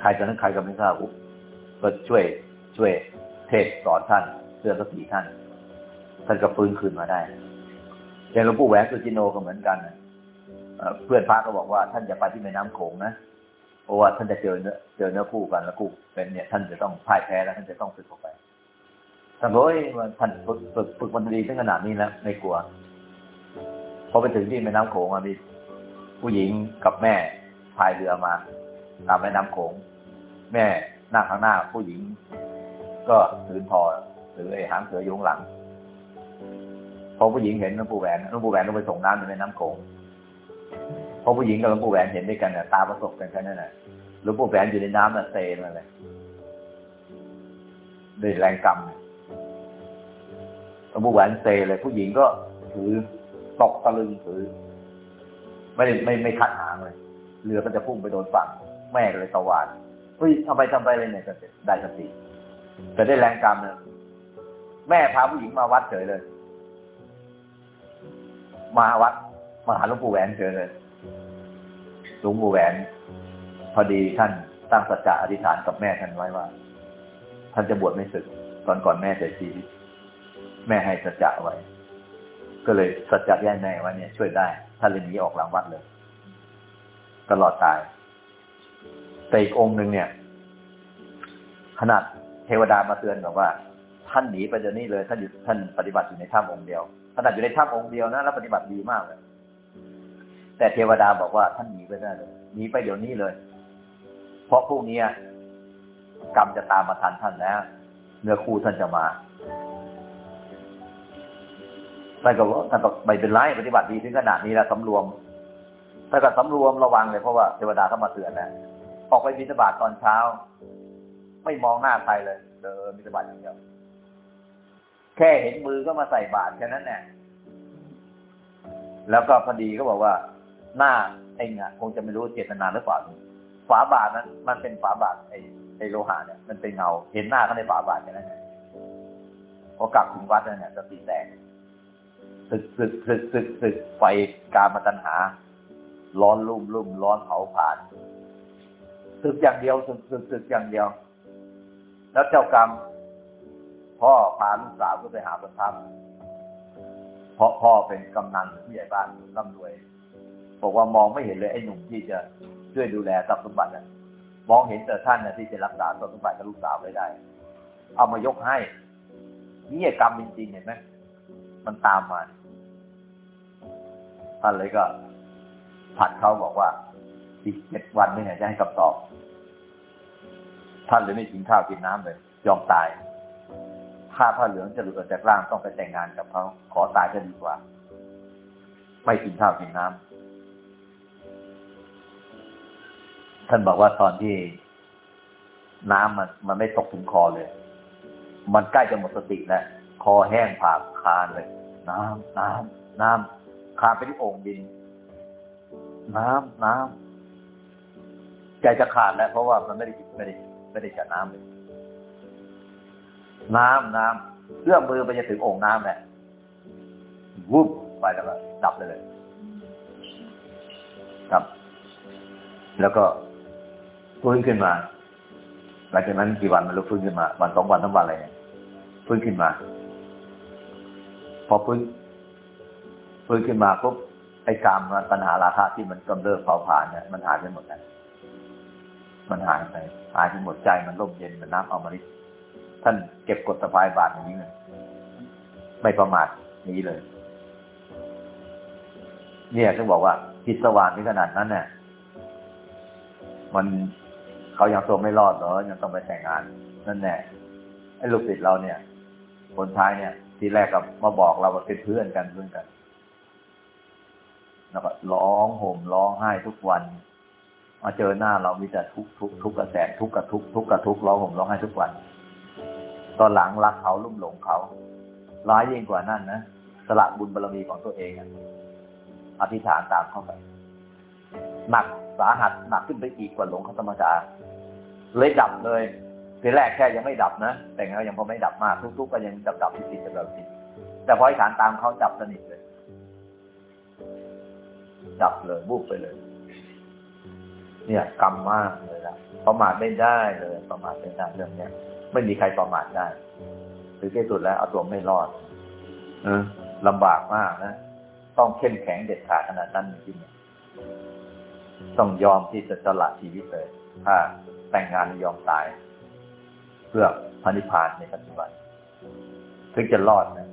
Speaker 2: ใครจะนั้นใครก็ไม่ทราบอุ๊บก็ช่วยช่วยเทศสอนท่านเตือนสติท่าน ท่านก็ฟื้นคืนมาได้อย่างหลวงปู่แหวนสุจิโนก็เหมือนกันเพื่อนพระก็บอกว่าท่านอย่าไปที่แม่น้ำโขงนะเพราะว่าท่านจะเจอเนื้อเจอเนื้อคู่กันแล้วคู่เป็นเนี่ย ท่านจะต้องพ่ายแพ้แล้วท่านจะต้องสึกออกไปท่านบอกว่าท่านฝึกฝึกฝึกมันดีถึงขนาดนี้แล้วไม่กลัวพอไปถึงที่แม่น้ำโขงอะมีผู้หญิงกับแม่พายเรือมา ตามแม่น้ำโขงแม่นั่งข้างหน้าผู้หญิง ก็ถือทอถือไอ้หางเสือโยงหลังพอผู้หญิงเห็นหลวงปู่แหวนหลวงปู่แหวนต้องไปส่งน้ำในแม่น้ำโขงพอผู้หญิงกับหลวงปู่แหวนเห็นด้วยกันเนี่ยตาประสบกันแค่นั้นแหละหลวงปู่แหวนอยู่ในน้ำน่ะเซมาเลยด้วยแรงกรรมหลวงปู่แหวนเซเลย ผู้หญิงก็ถือตกตะลึงถือ ไม่ได้ไม่ไม่คัดหางเลยเรือก็จะพุ่งไปโดนฝั่ง แม่เลยตะวาดเฮ้ยทำไมทำไปเลยเนี่ยก็ได้สติแต่ได้แรงกรรมเนี่ยแม่พาผู้หญิงมาวัดเฉยเลย มาวัดมาหาหลวงปู่แหวนเฉยเลยหลวงปู่แหวน พอดีท่านตั้งสัจจะอธิษฐานกับแม่ท่านไว้ว่า ท่านจะบวชไม่ศึกก่อนก่อนแม่เสียชีวิตแม่ให้สัจจะไว้ ก็เลยสัจจะแย่แม่ว่าเนี่ยช่วยได้ท่านเลยหนีออกหลังวัดเลย ตลอดตาย แต่อีกองค์หนึ่งเนี่ย ขนาดเทวดามาเตือนบอกว่า ท่านหนีไปเดี๋ยวนี้เลยท่านอยู่ท่านปฏิบัติอยู่ในถ้ำองค์เดียวขนาดอยู่ในถ้ำองค์เดียวนะแล้วปฏิบัติดีมากเลยแต่เทวดาบอกว่าท่านหนีไปได้เลยหนีไปเดี๋ยวนี้เลย เพราะพรุ่งนี้กรรมจะตามมาทันท่านแล้วเนื้อคู่ท่านจะมาท่านก็บอกท่านก็ไม่เป็นไรปฏิบัติดีถึงขนาดนี้แล้วสำรวมถ้าก็สำรวมระวังเลยเพราะว่าเทวดาเข้ามาเตือนแล้ว ออกไปบิณฑบาตตอนเช้า ไม่มองหน้าใครเลยเดินบิณฑบาตอย่างเดียวแค่เห็นมือก็มาใส่บาตรแค่นั้นแหละแล้วก็พอดีก็บอกว่า หน้าเองอะคงจะไม่รู้เจตนาหรือเปล่าฝาบาทนั้นมันเป็นฝาบาทไอ้ไอ้โลหะเนี่ยมันเป็นเงา เห็นหน้าเขาในฝาบาทแค่นั้นแหละพอกลับถึงวัดแล้วเนี่ยสติแตกสึกสึกสึกสึกสึกไฟกามาตัญหา ร้อนรุ่มรุ่มร้อนเผาผ่าน สึกอย่างเดียวสึกสึกสึกอย่างเดียว แล้วเจ้ากรรม พ่อพาลูกสาวก็ไปหาประทับเพราะพ่อเป็นกำนันผู้ใหญ่บ้านร่ำรวยบอกว่ามองไม่เห็นเลยไอ้หนุ่มที่จะช่วยดูแลทรัพย์สมบัติมองเห็นแต่ท่านนะที่จะรักษาทรัพย์สมบัติกับลูกสาวไว้ได้ เอามายกให้นี่กรรมจริงๆเห็นไหมมันตามมาท่านเลยก็ผัดเขาบอกว่า อีกเจ็ดวันนี่เนี่ยจะให้คำตอบ ท่านเลยไม่กินข้าวกินน้ำเลย ยอมตาย ถ้าผ้าเหลืองจะหลุดออกจากร่างต้องไปแต่งงานกับเขาขอตายจะดีกว่า ไม่กินข้าวกินน้ท่านบอกว่าตอนที่น้ำมันมันไม่ตกถึงคอเลย มันใกล้จะหมดสติแล้ว คอแห้งผากคานเลย น้ำน้ำน้ำคานไปที่โอ่งดิน น้ำน้ำ ใจจะขาดแล้ว เพราะว่ามันไม่ได้ไม่ได้ไม่ได้จัดน้ำเลยน้ำน้ำเอื้อมมือไปจะถึงโอ่งน้ำแหละวุบไปแล้วก็ดับเลย ครับ แล้วก็ฟื้นขึ้นมา หลังจากนั้นกี่วันมันรู้ฟื้นขึ้นมา วันสองวันทั้งวันอะไรเนี่ยฟื้นขึ้นมา พอฟื้นฟื้นขึ้นมาปุ๊บไอ้กรรมมันปัญหาราคะที่มันกำเริบเผาผลาญเนี่ยมันหายไปหมดแล้ว มันหายไปหายไปหมดใจมันร่มเย็นมันน้ำอมฤตท่านเก็บกดสะพายบาทอย่างนี้เลยไม่ประมาทนี้เลย เนี่ยต้องบอกว่าจิตสว่างในขนาดนั้นเนี่ยมันเขายังตัวไม่รอดหรอยังต้องไปแต่งงาน นั่นแน่ไอ้ลูกศิษย์เราเนี่ย คนท้ายเนี่ย ทีแรกกับมาบอกเราว่าเป็นเพื่อนกันเพื่อนกันแล้วก็ร้องห่มร้องไห้ทุกวัน มาเจอหน้าเรามีแต่ทุกทุกทุกกระแสทุกกระทุกทุกกระทุกร้องห่มร้องไห้ทุกวัน ตอนหลังรักเขาลุ่มหลงเขา ร้ายยิ่งกว่านั้นนะสละบุญบารมีของตัวเองอะอธิษฐานตามเข้าไปหนักสาหัสหนักขึ้นไปอีกกว่าหลงเขาธรรมดาเลยดับเลยทีแรกแค่ยังไม่ดับนะ แต่แล้วยังพอไม่ดับมากทุกๆก็ยังดับดับติดติดดับติดแต่พออธิษฐานตามเขาดับสนิทเลยดับเลยบูบไปเลย เนี่ยกรรมมากเลยนะประมาทไม่ได้เลยประมาทไม่ได้เรื่องเนี้ยไม่มีใครประมาทได้ถึงที่สุดแล้วเอาตัวไม่รอด เออลำบากมากนะต้องเข้มแข็งเด็ดขาดขนาดนั้นจริงๆต้องยอมที่จะสละชีวิตเลย ถ้าแต่งงานยอมตาย เพื่อพระนิพพานในปัจจุบันถึงจะรอดนะ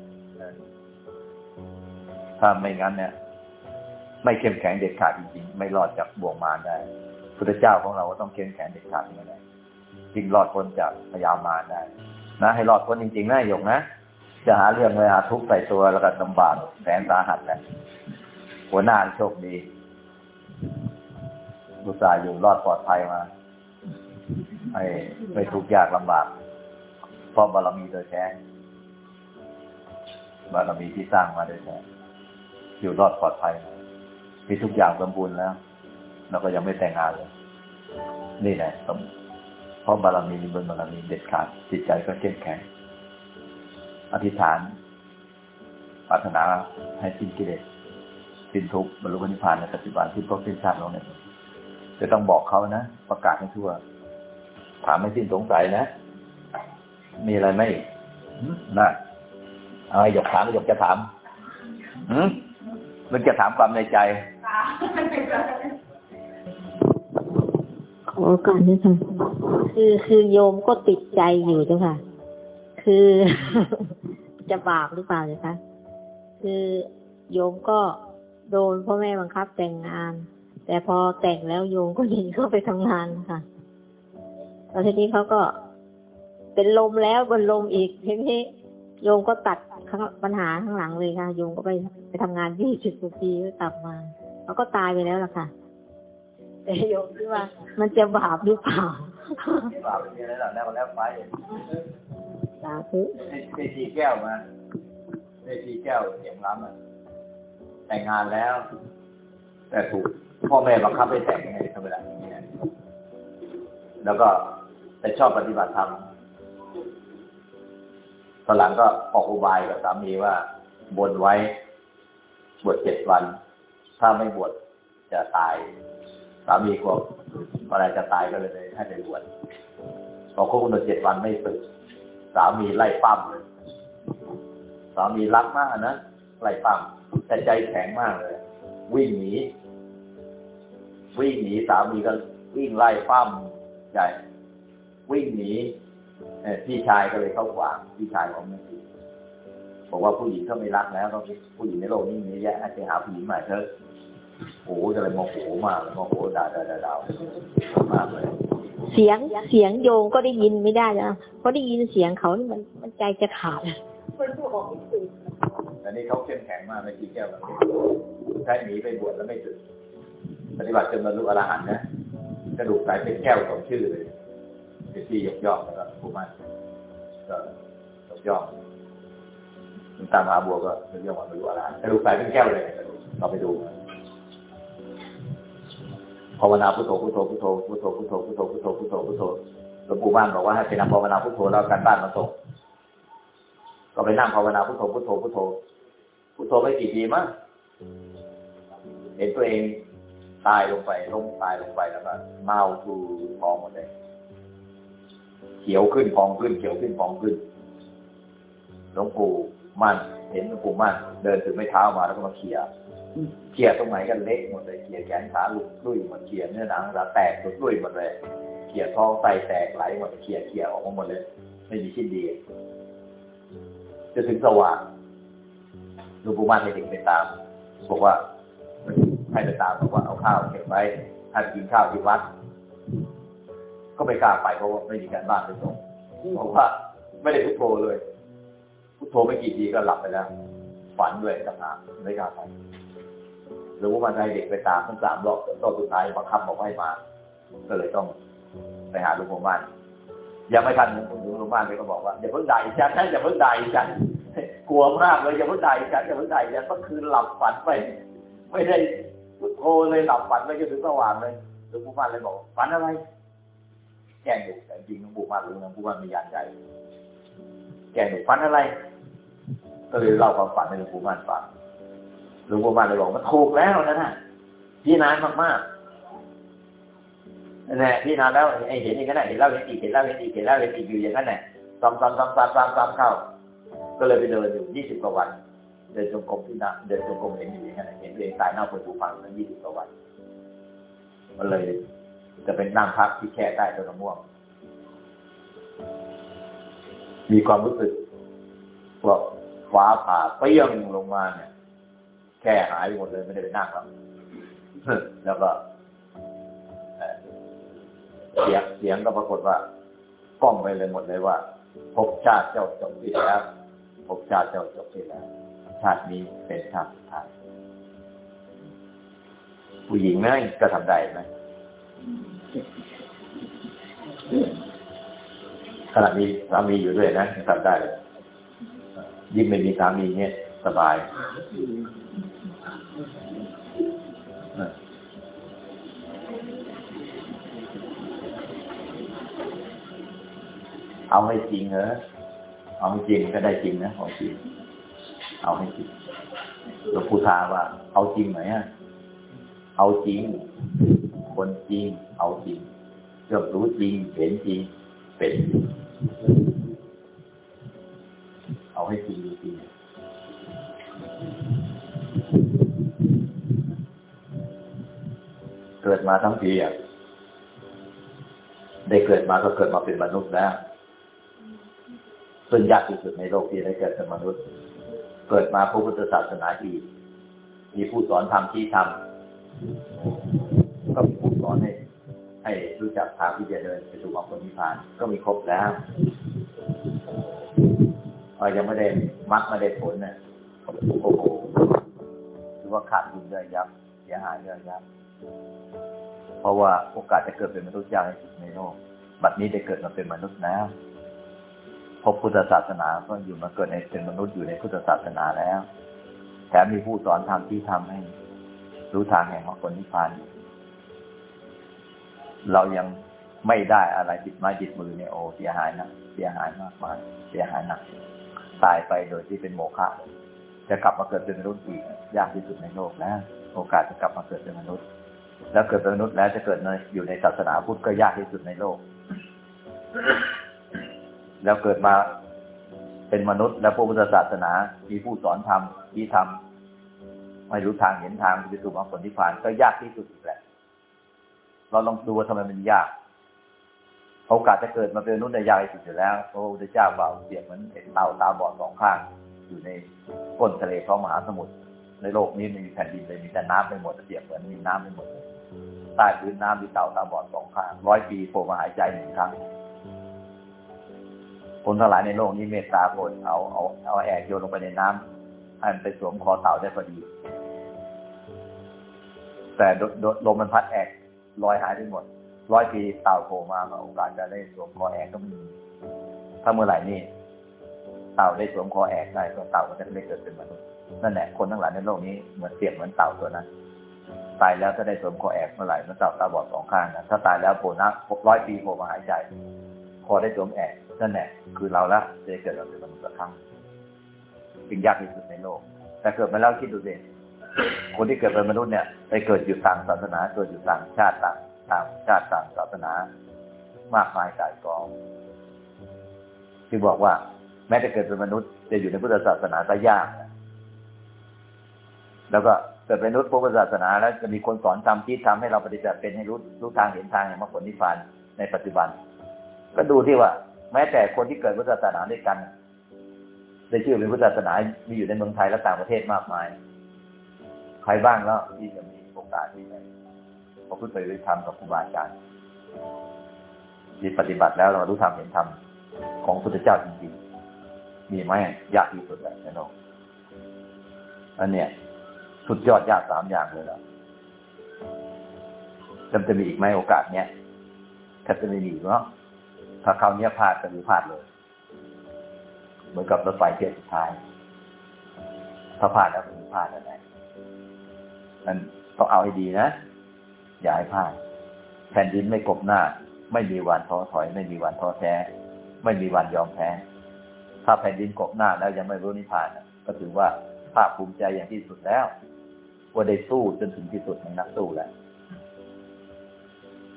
Speaker 2: ถ้าไม่งั้นเนี่ย ไม่เข้มแข็งเด็ดขาดจริงๆ ไม่รอดจากบ่วงมารได้ พุทธเจ้าของเราก็ต้องเข้มแข็งเด็ดขาดอย่างนั้นจึงรอดพ้นจากพยามารได้ นะ ให้รอดพ้นจริงๆนะหยกนะจะหาเรื่องเลยหาทุกข์ใส่ตัวแล้วก็ลำบากแสนสาหัสแหละหัวหน้าโชคดีบุษาห์อยู่รอดปลอดภัยมาไม่ไม่ทุกข์ยากลำบากเพราะบารมีโดยแท้บารมีที่สร้างมาโดยแท้อยู่รอดปลอดภัยมีทุกอย่างสมบูรณ์แล้ว แล้วก็ยังไม่แต่งงานเลย นี่แหละเพราะบารมีบนบารมีเด็ดขาดจิตใจก็เข้มแข็ง อธิษฐานปรารถนาให้สิ้นกิเลสสิ้นทุกข์บรรลุนิพพานในปัจจุบันที่พบสิ้นชาติเราเนี่ยจะต้องบอกเขานะ ประกาศให้ทั่ว ถามไม่สิ้นสงสัยนะ มีอะไรไหมนะเอาหยกถามหยกจะถามอืมมันจะถามความในใจ
Speaker 5: ขอโอกาสด้วยค่ะคือคือโยมก็ติดใจอยู่เจ้าค่ะ คือจะบาปหรือเปล่าเจ้าคะคือโยมก็โดนพ่อแม่บังคับแต่งงาน แต่พอแต่งแล้วโยมก็ยินเข้าไปทำงานค่ะแล้วทีนี้เขาก็เป็นลมแล้วบนลมอีกทีนี้โยมก็ตัดปัญหาข้างหลังเลยค่ะโยมก็ไปไปทำงานยี่สิบกว่าปีก็กลับมาเขาก็ตายไปแล้วล่ะค่ะ แต่โยมคิดว่า มันจะบาปหรือเปล่า
Speaker 2: บาปมีอะไรหรอกแล้วแล้วไป
Speaker 5: สาธุ
Speaker 2: ได้ทีแก้วมาได้ทีแก้วเสียงล้ำอะแต่งงานแล้ว แต่ถูกพ่อแม่บังคับให้แต่งยังไงธรรมดาอย่างนี้นะแล้วก็แต่ชอบปฏิบัติธรรมตอนหลังก็ออกอุบายกับสามีว่าบนไว้บวชเจ็ดวัน ถ้าไม่บวชจะตาย สามีกลัวอะไรจะตายก็เลยให้ไปบวชพอครบกำหนดเจ็ดวันไม่สึก สามีไล่ปั้มเลย สามีรักมากนะไล่ปั้มแต่ใจแข็งมากเลย วิ่งหนีวิ่งหนีสามีก็วิ่งไล่ปั้มใหญ่วิ่งหนีพี่ชายก็เลยเข้าขวางพี่ชายของแม่ชีบอกว่าผู้หญิงถ้าไม่รักแล้วก็ผู้หญิงในโลกนี้มีเยอะแยะให้ไปหาผู้หญิงใหม่เถอะ โอ้โหจะเลยโมโหมากเลยโมโหด่าด่าด่าด่ามากเลย
Speaker 5: เสียงเสียงโยมก็ได้ยินไม่ได้นะเพราะได้ยินเสียงเขานี่มันมันใจจะขาด
Speaker 2: แต่นี่เขาเข้มแข็งมากในทีแก้วแบบนี้ใช้หนีไปบวชแล้วไม่สึกปฏิบัติจนบรรลุอรหันต์นะกระดูกกลายเป็นแก้วสมชื่อเลยเป็นที่ยกย่องแล้วก็ผู้มันก็ยกย่องคุณตามหาบัวก็ยกย่องว่าไม่รู้อะไรกระดูกกลายเป็นแก้วเลยกระดูกเราไปดู ภาวนาพุทโธพุทโธพุทโธพุทโธพุทโธพุทโธพุทโธพุทโธพุทโธหลวงปู่บ้านบอกว่าให้ไปนำภาวนาพุทโธแล้วการบ้านมาส่งก็ไปนั่งภาวนาพุทโธพุทโธพุทโธพุทโธไปกี่ปีมั้งเห็นตัวเองตายลงไปลงตายลงไปแล้วก็เมาดูพองหมดเลยเขียวขึ้นพองขึ้นเขียวขึ้นพองขึ้นหลวงปู่มั่นเห็นหลวงปู่มั่นเดินถึงไม่เท้ามาแล้วก็มาเขี่ย เขี่ยตรงไหนกันเล็กหมดเลยเขี่ยแขนขาหลุดลุ่ยหมดเขี่ยเนื้อหนังเราแตกหลุดลุ่ยหมดเลยเขี่ยท้องไตแตกไหลหมดเขี่ยเขี่ยออกมาหมดเลย ไม่มีชิ้นดี จะถึงสว่างหลวงปู่มันให้เด็กไปตาม บอกว่าให้ไปตามบอกว่าเอาข้าวเก็บไว้ให้กินข้าวที่วัด ก็ไม่กล้าไปเพราะว่าไม่มีการบ้านไปส่งบอกว่าไม่ได้พุทโธเลยพุทโธไม่กี่ทีก็หลับไปแล้วฝันด้วยต่างหาไม่กล้าไป หรือว่ามันให้เด็กไปตามทั้งสามรอบตอนสุดท้ายบังคับบอกให้มาก็เลยต้องไปหาหลวงปู่มันยังไม่ทันหลวงปู่หลวงปู่มันเลยก็บอกว่าอย่าเพิ่งด่าอีฉันนะอย่าเพิ่งด่าอีฉันกลัวมากเลยอย่าเพิ่งด่าอีฉันอย่าเพิ่งด่าอีฉันเมื่อคืนหลับฝันไปไม่ได้พุทโธเลยหลับฝันไปจนถึงสว่างเลยหลวงปู่มันเลยบอกฝันอะไรแกล้งดุแต่จริงหลวงปู่มันรู้หลวงปู่มันมียานใจแกล้งดุฝันอะไร ก็เลยเล่าความฝันให้หลวงปู่มันฟัง หลวงปู่มันเลยบอกมันถูกแล้วนะน่ะพี่นานมากๆนั่นแหละพี่นานแล้วไอ้เห็นอย่างนั้นเห็นแล้วเห็นอีกเห็นแล้วเห็นอีกเห็นแล้วเห็นอีกอยู่อย่างนั้นแหละซ้ำซ้ำซ้ำซ้ำซ้ำซ้ำเข้า ก็เลยไปเดินอยู่ยี่สิบกว่าวันเดินจงกรมที่นะเดินจงกรมเห็นอยู่อย่างนั้นเห็นตัวเองตายเน่าเปื่อยผุพังตั้งยี่สิบกว่าวันมันเลยจะเป็นนั่งพักที่แค่ใต้ต้นมะม่วง มีความรู้สึกว่าฟ้าผ่าเปรี้ยงลงมาเนี่ย แค่หายไปหมดเลยไม่ได้ไปนั่งแล้วแล้วก็เอ่อเสียงเสียงก็ปรากฏว่ากล้องไปเลยหมดเลยว่าภพชาติเจ้าจบสิ้นแล้วภพชาติเจ้าจบสิ้นแล้ว ชาตินี้เป็นชาติสุดท้ายผู้หญิงนั่นก็ทำได้ไหมขณะมีสามีอยู่ด้วยนะทำได้เลยยิ่งไม่มีสามีเนี่ยสบาย เอาให้จริงเหรอ เอาให้จริงก็ได้จริงนะเอาจริง เอาให้จริงหลวงปู่ทาว่า เอาจริงไหมอะ เอาจริง คนจริง เอาจริงเรื่องรู้จริง เห็นจริง เป็น เอาให้จริงจริง เกิดมาทั้งทีอะได้เกิดมาก็เกิดมาเป็นมนุษย์แล้วซึ่งยากที่สุดในโลกที่ได้เกิดเป็นมนุษย์ เกิดมาพระพุทธศาสนาอีก มีผู้สอนทำที่ทำก็มีผู้สอนให้ให้รู้จักทางที่จะเดินไปสู่มรรคผลนิพพาน ก็มีครบแล้วเออยังไม่ได้มรรคไม่ได้ผลเนี่ยโอ้โหถือว่าขาดทุนเยอะยับเสียหายเยอะยับ เพราะว่าโอกาสจะเกิดเป็นมนุษย์ยากที่สุดในโลก บัดนี้ได้เกิดมาเป็นมนุษย์แล้วพบพุทธศาสนาก็อยู่มาเกิดในเป็นมนุษย์อยู่ในพุทธศาสนาแล้ว แถมมีผู้สอนทำที่ทำให้รู้ทางแห่งมรรคผลนิพพานเรายังไม่ได้อะไรจิตไม้จิตมือเนี่ยโอเสียหายนะเสียหายมากมายเสียหายหนักตายไปโดยที่เป็นโมฆะจะกลับมาเกิดเป็นมนุษย์อีกยากที่สุดในโลกแล้ว โอกาสจะกลับมาเกิดเป็นมนุษย์ แล้วเกิดเป็นมนุษย์แล้วจะเกิดในอยู่ในศาสนาพุทธก็ยากที่สุดในโลก แล้วเกิดมาเป็นมนุษย์ และพระพุทธศาสนา มีผู้สอนธรรมที่ทำไม่รู้ทางเห็นทางจะสู่มรรคผลนิพพานก็ยากที่สุดอีกแหละ เราลองดูว่าทำไมมันยากโอกาสจะเกิดมาเป็นมนุษย์ในยากที่สุดอยู่แล้วพระพุทธเจ้าว่าเปรียบเหมือนเห็นเต่าตาบอดสองข้าง อยู่ในก้นทะเลท้องมหาสมุทร ในโลกนี้ไม่มีแผ่นดินเลยมีแต่น้ำไปหมดเปียบเหมือนมีน้ำไปหมดใต้พื้นน้ำมีเต่าตาบอดสองข้างร้อยปีโผล่มาหายใจหนึ่งครั้งคนทั้งหลายในโลกนี้เมตตาโปรดเอาเอาเอาแอกโยนลงไปในน้ำให้มันไปสวมคอเต่าได้พอดี แต่โดดลมมันพัดแอกลอยหายไปหมด ร้อยปีเต่าโผล่มาโอกาสจะได้สวมคอแอกก็มีถ้าเมื่อไหร่นี่เต่าได้สวมคอแอกได้ก็เต่าก็จะได้เกิดเป็นมนุษย์ นั่นแหละคนทั้งหลายในโลกนี้เหมือนเปรียบเหมือนเต่าตัวนั้นตายแล้วจะได้สวมคอแอกเมื่อไหร่เมื่อเต่าตาบอดสองข้างนะถ้าตายแล้วโผล่หน้าร้อยปีโผล่มาหายใจคอได้สวมแอกนั่นแหละคือเราละจะเกิดมาเป็นมนุษย์สักครั้งสิ่งยากที่สุดในโลก แต่เกิดมาแล้วคิดดูสิคนที่เกิดเป็นมนุษย์เนี่ยไปเกิดอยู่ต่างศาสนาเกิดอยู่ต่างชาติต่างต่างชาติต่างศาสนา มากมายกายกองที่บอกว่า แม้จะเกิดเป็นมนุษย์จะอยู่ในพุทธศาสนาก็ยากนะ แล้วก็เกิดเป็นมนุษย์พุทธศาสนา แล้วจะมีคนสอนทำที่ทำให้เราปฏิบัติเป็นให้รู้รู้ทางเห็นทางอย่างมรรคผลนิพพานในปัจจุบัน ก็ดูที่ว่า แม้แต่คนที่เกิดพุทธศาสนาด้วยกันได้ชื่อเป็นพุทธศาสนา มีอยู่ในเมืองไทยและต่างประเทศมากมาย ใครบ้างแล้วที่จะมีโอกาสที่จะพระพุทธปฏิบัติธรรมกับครูบาอาจารย์ที่ปฏิบัติแล้วเรารู้ธรรมเห็นธรรมของพุทธเจ้าจริงๆ มีไหมยากที่สุดเลยในโลกอันเนี้ย สุดยอดยากสามอย่างเลยแล้วจะจะมีอีกไหมโอกาสเนี้ยแทบจะไม่มีเนาะถ้าคราวนี้พลาดก็คือพลาดเลย เหมือนกับรถไฟเที่ยวสุดท้าย ถ้าพลาดแล้วคือพลาดอะไรนั่นต้องเอาให้ดีนะ อย่าให้พลาดแผ่นดินไม่กบหน้า ไม่มีวันท้อถอย ไม่มีวันท้อแท้ ไม่มีวันยอมแพ้ ถ้าแผ่นดินกบหน้าแล้วยังไม่รู้นิพพานก็ถือว่าภาคภูมิใจอย่างที่สุดแล้ว ว่าได้สู้จนถึงที่สุดในนักสู้แล้ว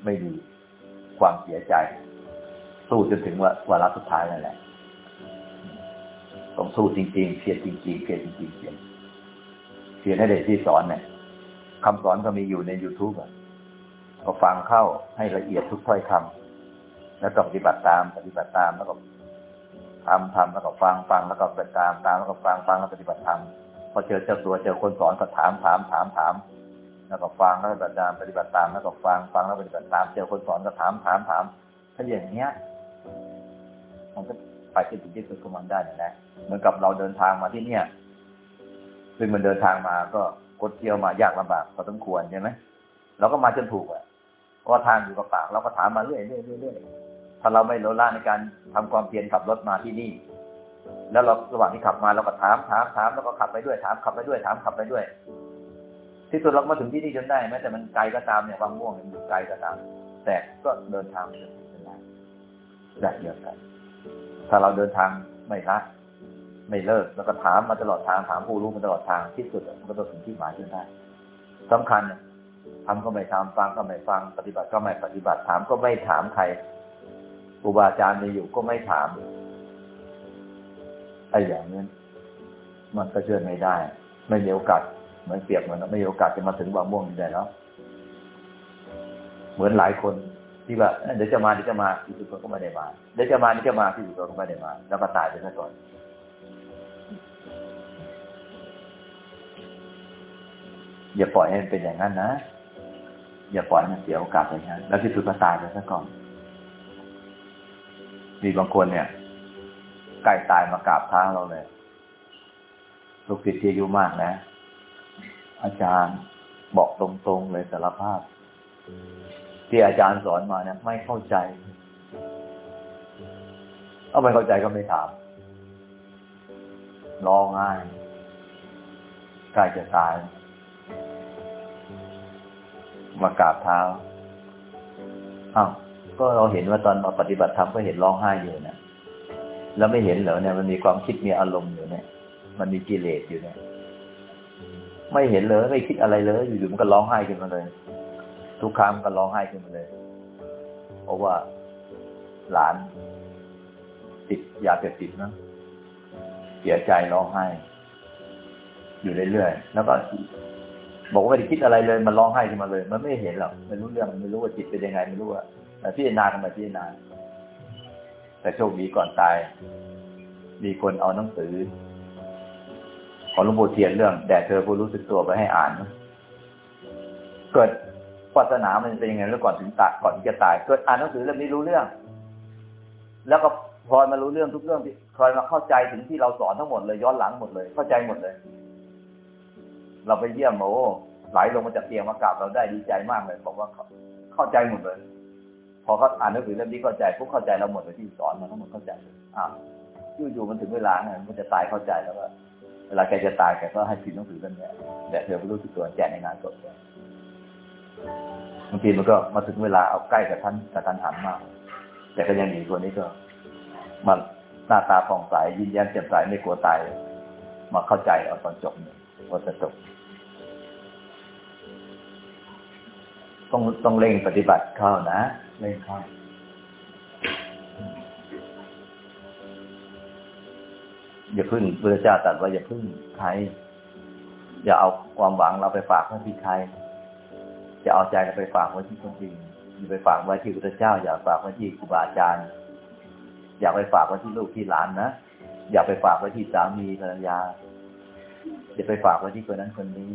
Speaker 2: ไม่มีความเสียใจ สู้จนถึงว่าวาระสุดท้ายนั่นแหละต้องสู้จริงๆเพียรจริงๆเพียรจริงๆเพียรเพียรให้เด็กที่สอนเนี่ยคำสอนก็มีอยู่ใน youtube อะก็ฟังเข้าให้ละเอียดทุกถ้อยคำแล้วก็ปฏิบัติตามปฏิบัติตามแล้วก็ทำทำแล้วก็ฟังฟังแล้วก็ปฏิบัติตามตามแล้วก็ฟังฟังแล้วปฏิบัติตาม อเจอเจ้าตัวเจอคนสอนก็ถามถามถามถามแล้วก็ฟังแล้วปฏิบัติตามปฏิบัติตามแล้วก็ฟังฟังแล้วปฏิบัติตาม เจอคนสอนก็ถามถามถามถ้าอย่างเนี้ยมันก็ไปถึงที่สุดของมันได้นะเหมือนกับเราเดินทางมาที่เนี่ยซึ่งมันเดินทางมาก็กดเที่ยวมายากลำบากพอสมควรใช่ไหมเราก็มาจนถูกอะเพราะทางอยู่กับปากเราก็ถามมาเรื่อยเรื่อยเรื่อยถ้าเราไม่ลดละในการทำความเพียรขับรถมาที่นี่ แล้วเราระหว่างที่ขับมาเราก็ถามถามถามแล้วก็ขับไปด้วยถามขับไปด้วยถามขับไปด้วย ที่สุดเรามาถึงที่นี่จนได้แม้แต่มันไกลก็ตามเนี่ยความง่วงมันอยู่ไกลก็ตาม แต่ก็เดินทางไปจนถึงได้ได้เดียวกัน ถ้าเราเดินทางไม่ละไม่เลิกแล้วก็ถามมาตลอดทางถามผู้รู้มาตลอดทางที่สุดมันก็ต้องถึงที่หมายจนได้สำคัญทำก็ไม่ทำฟังก็ไม่ฟังปฏิบัติก็ไม่ปฏิบัติถามก็ไม่ถามใครครูบาอาจารย์มีอยู่ก็ไม่ถาม ไอ้อย่างนี้มันก็เชื่อไม่ได้ ไม่มีโอกาสเหมือนเปรียบเหมือนไม่มีโอกาสจะมาถึงบางม่วงได้แล้วเหมือนหลายคนที่ว่าเดี๋ยวจะมาเดี๋ยวจะมาที่สุดก็ไม่ได้มาเดี๋ยวจะมาเดี๋ยวจะมาที่สุดก็ไม่ได้มา แล้วก็ตายไปซะก่อนอย่าปล่อยให้มันเป็นอย่างนั้นนะอย่าปล่อยให้มันเสียโอกาสอย่างนั้นแล้วที่สุดก็ตายไปซะก่อนมีบางคนเนี่ย ใกล้ตายมากราบเท้าเราเลย ลูกศิษย์ที่อายุมากนะ อาจารย์บอกตรงๆเลยสารภาพ ที่อาจารย์สอนมาเนี่ยไม่เข้าใจเอาไม่เข้าใจก็ไม่ถามร้องไห้ใกล้จะตาย มากราบเท้าอ้าวก็เราเห็นว่าตอนมาปฏิบัติธรรมก็เห็นร้องไห้อยู่นะ แล้วไม่เห็นเหรอเนี่ย มันมีความคิดมีอารมณ์อยู่เนี่ย มันมีกิเลสอยู่เนี่ย ไม่เห็นเลยไม่คิดอะไรเลยอยู่ๆมันก็ร้องไห้ขึ้นมาเลย ทุกครั้งก็ร้องไห้ขึ้นมาเลย เพราะว่าหลานติดยาเสพติดนะเสียใจร้องไห้ อยู่เรื่อยๆแล้วก็บอกว่าไม่ได้คิดอะไรเลย มันร้องไห้ขึ้นมาเลย มันไม่เห็นหรอกไม่รู้เรื่องไม่รู้ว่าจิตเป็นยังไงไม่รู้ว่าแต่พิจารณากันมาพิจารณา แต่โชคดีก่อนตาย มีคนเอาหนังสือ ของหลวงปู่เทียนเรื่อง แด่เธอผู้รู้สึกตัวไปให้อ่าน เกิดศาสนามันเป็นยังไงแล้วก่อนถึงตายก่อนจะตาย เกิดอ่านหนังสือเรื่องนี้รู้เรื่อง แล้วก็พลอยมารู้เรื่องทุกเรื่องที่พลอยมาเข้าใจถึงที่เราสอนทั้งหมดเลยย้อนหลังหมดเลย เข้าใจหมดเลย เราไปเยี่ยมโอ้ไหลลงมาจากเตียงมากราบเราได้ดีใจมากเลย บอกว่าเข้าใจหมดเลย พอเขาอ่านหนังสือเล่มนี้เข้าใจพวกเข้าใจเราหมดเลยที่สอนมาทั้งหมดเข้าใจอ้าวอยู่ๆมันถึงเวลาไงมันจะตายเข้าใจแล้วว่าเวลาแกจะตายแกก็ให้พิมพ์หนังสือเล่มนี้แต่เธอไม่รู้สึกตัวแจกในงานศพบางทีมันก็มาถึงเวลาเอาใกล้กับท่านกับท่านหันมาก แต่ก็ยังหนีคนนี้ก็มันหน้าตาผ่องใสยิ้มแย้มแจ่มใสไม่กลัวตายมาเข้าใจเอาตอนจบเนี่ยว่าจะจบ ต้องต้องเร่งปฏิบัติเข้านะเร่งเข้าอย่าพึ่งพระเจ้าตรัสว่าอย่าพึ่งใครอย่าเอาความหวังเราไปฝากไว้ที่ใครจะเอาใจเราไปฝากไว้ที่คนอื่นอย่าไปฝากไว้ที่พระเจ้า อย่าฝากไว้ที่ครูบาอาจารย์ อย่าไปฝากไว้ที่ลูกที่หลานนะอย่าไปฝากไว้ที่สามีภรรยาอย่าไปฝากไว้ที่คนนั้นคนนี้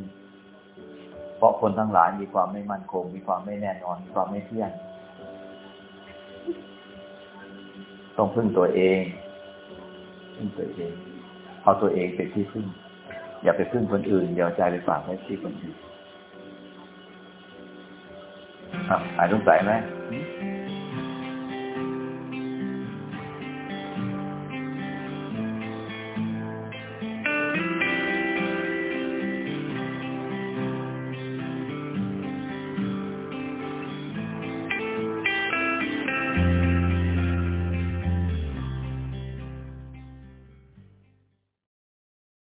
Speaker 2: ราะคนทั้งหลายมีความไม่มั่นคง มีความไม่แน่นอน มีความไม่เที่ยง ต้องพึ่งตัวเอง พึ่งตัวเอง เอาตัวเองเป็นที่พึ่ง อย่าไปพึ่งคนอื่น อย่าใจไปฝากไว้ที่คนอื่นอะหายสงสัยไห
Speaker 4: ม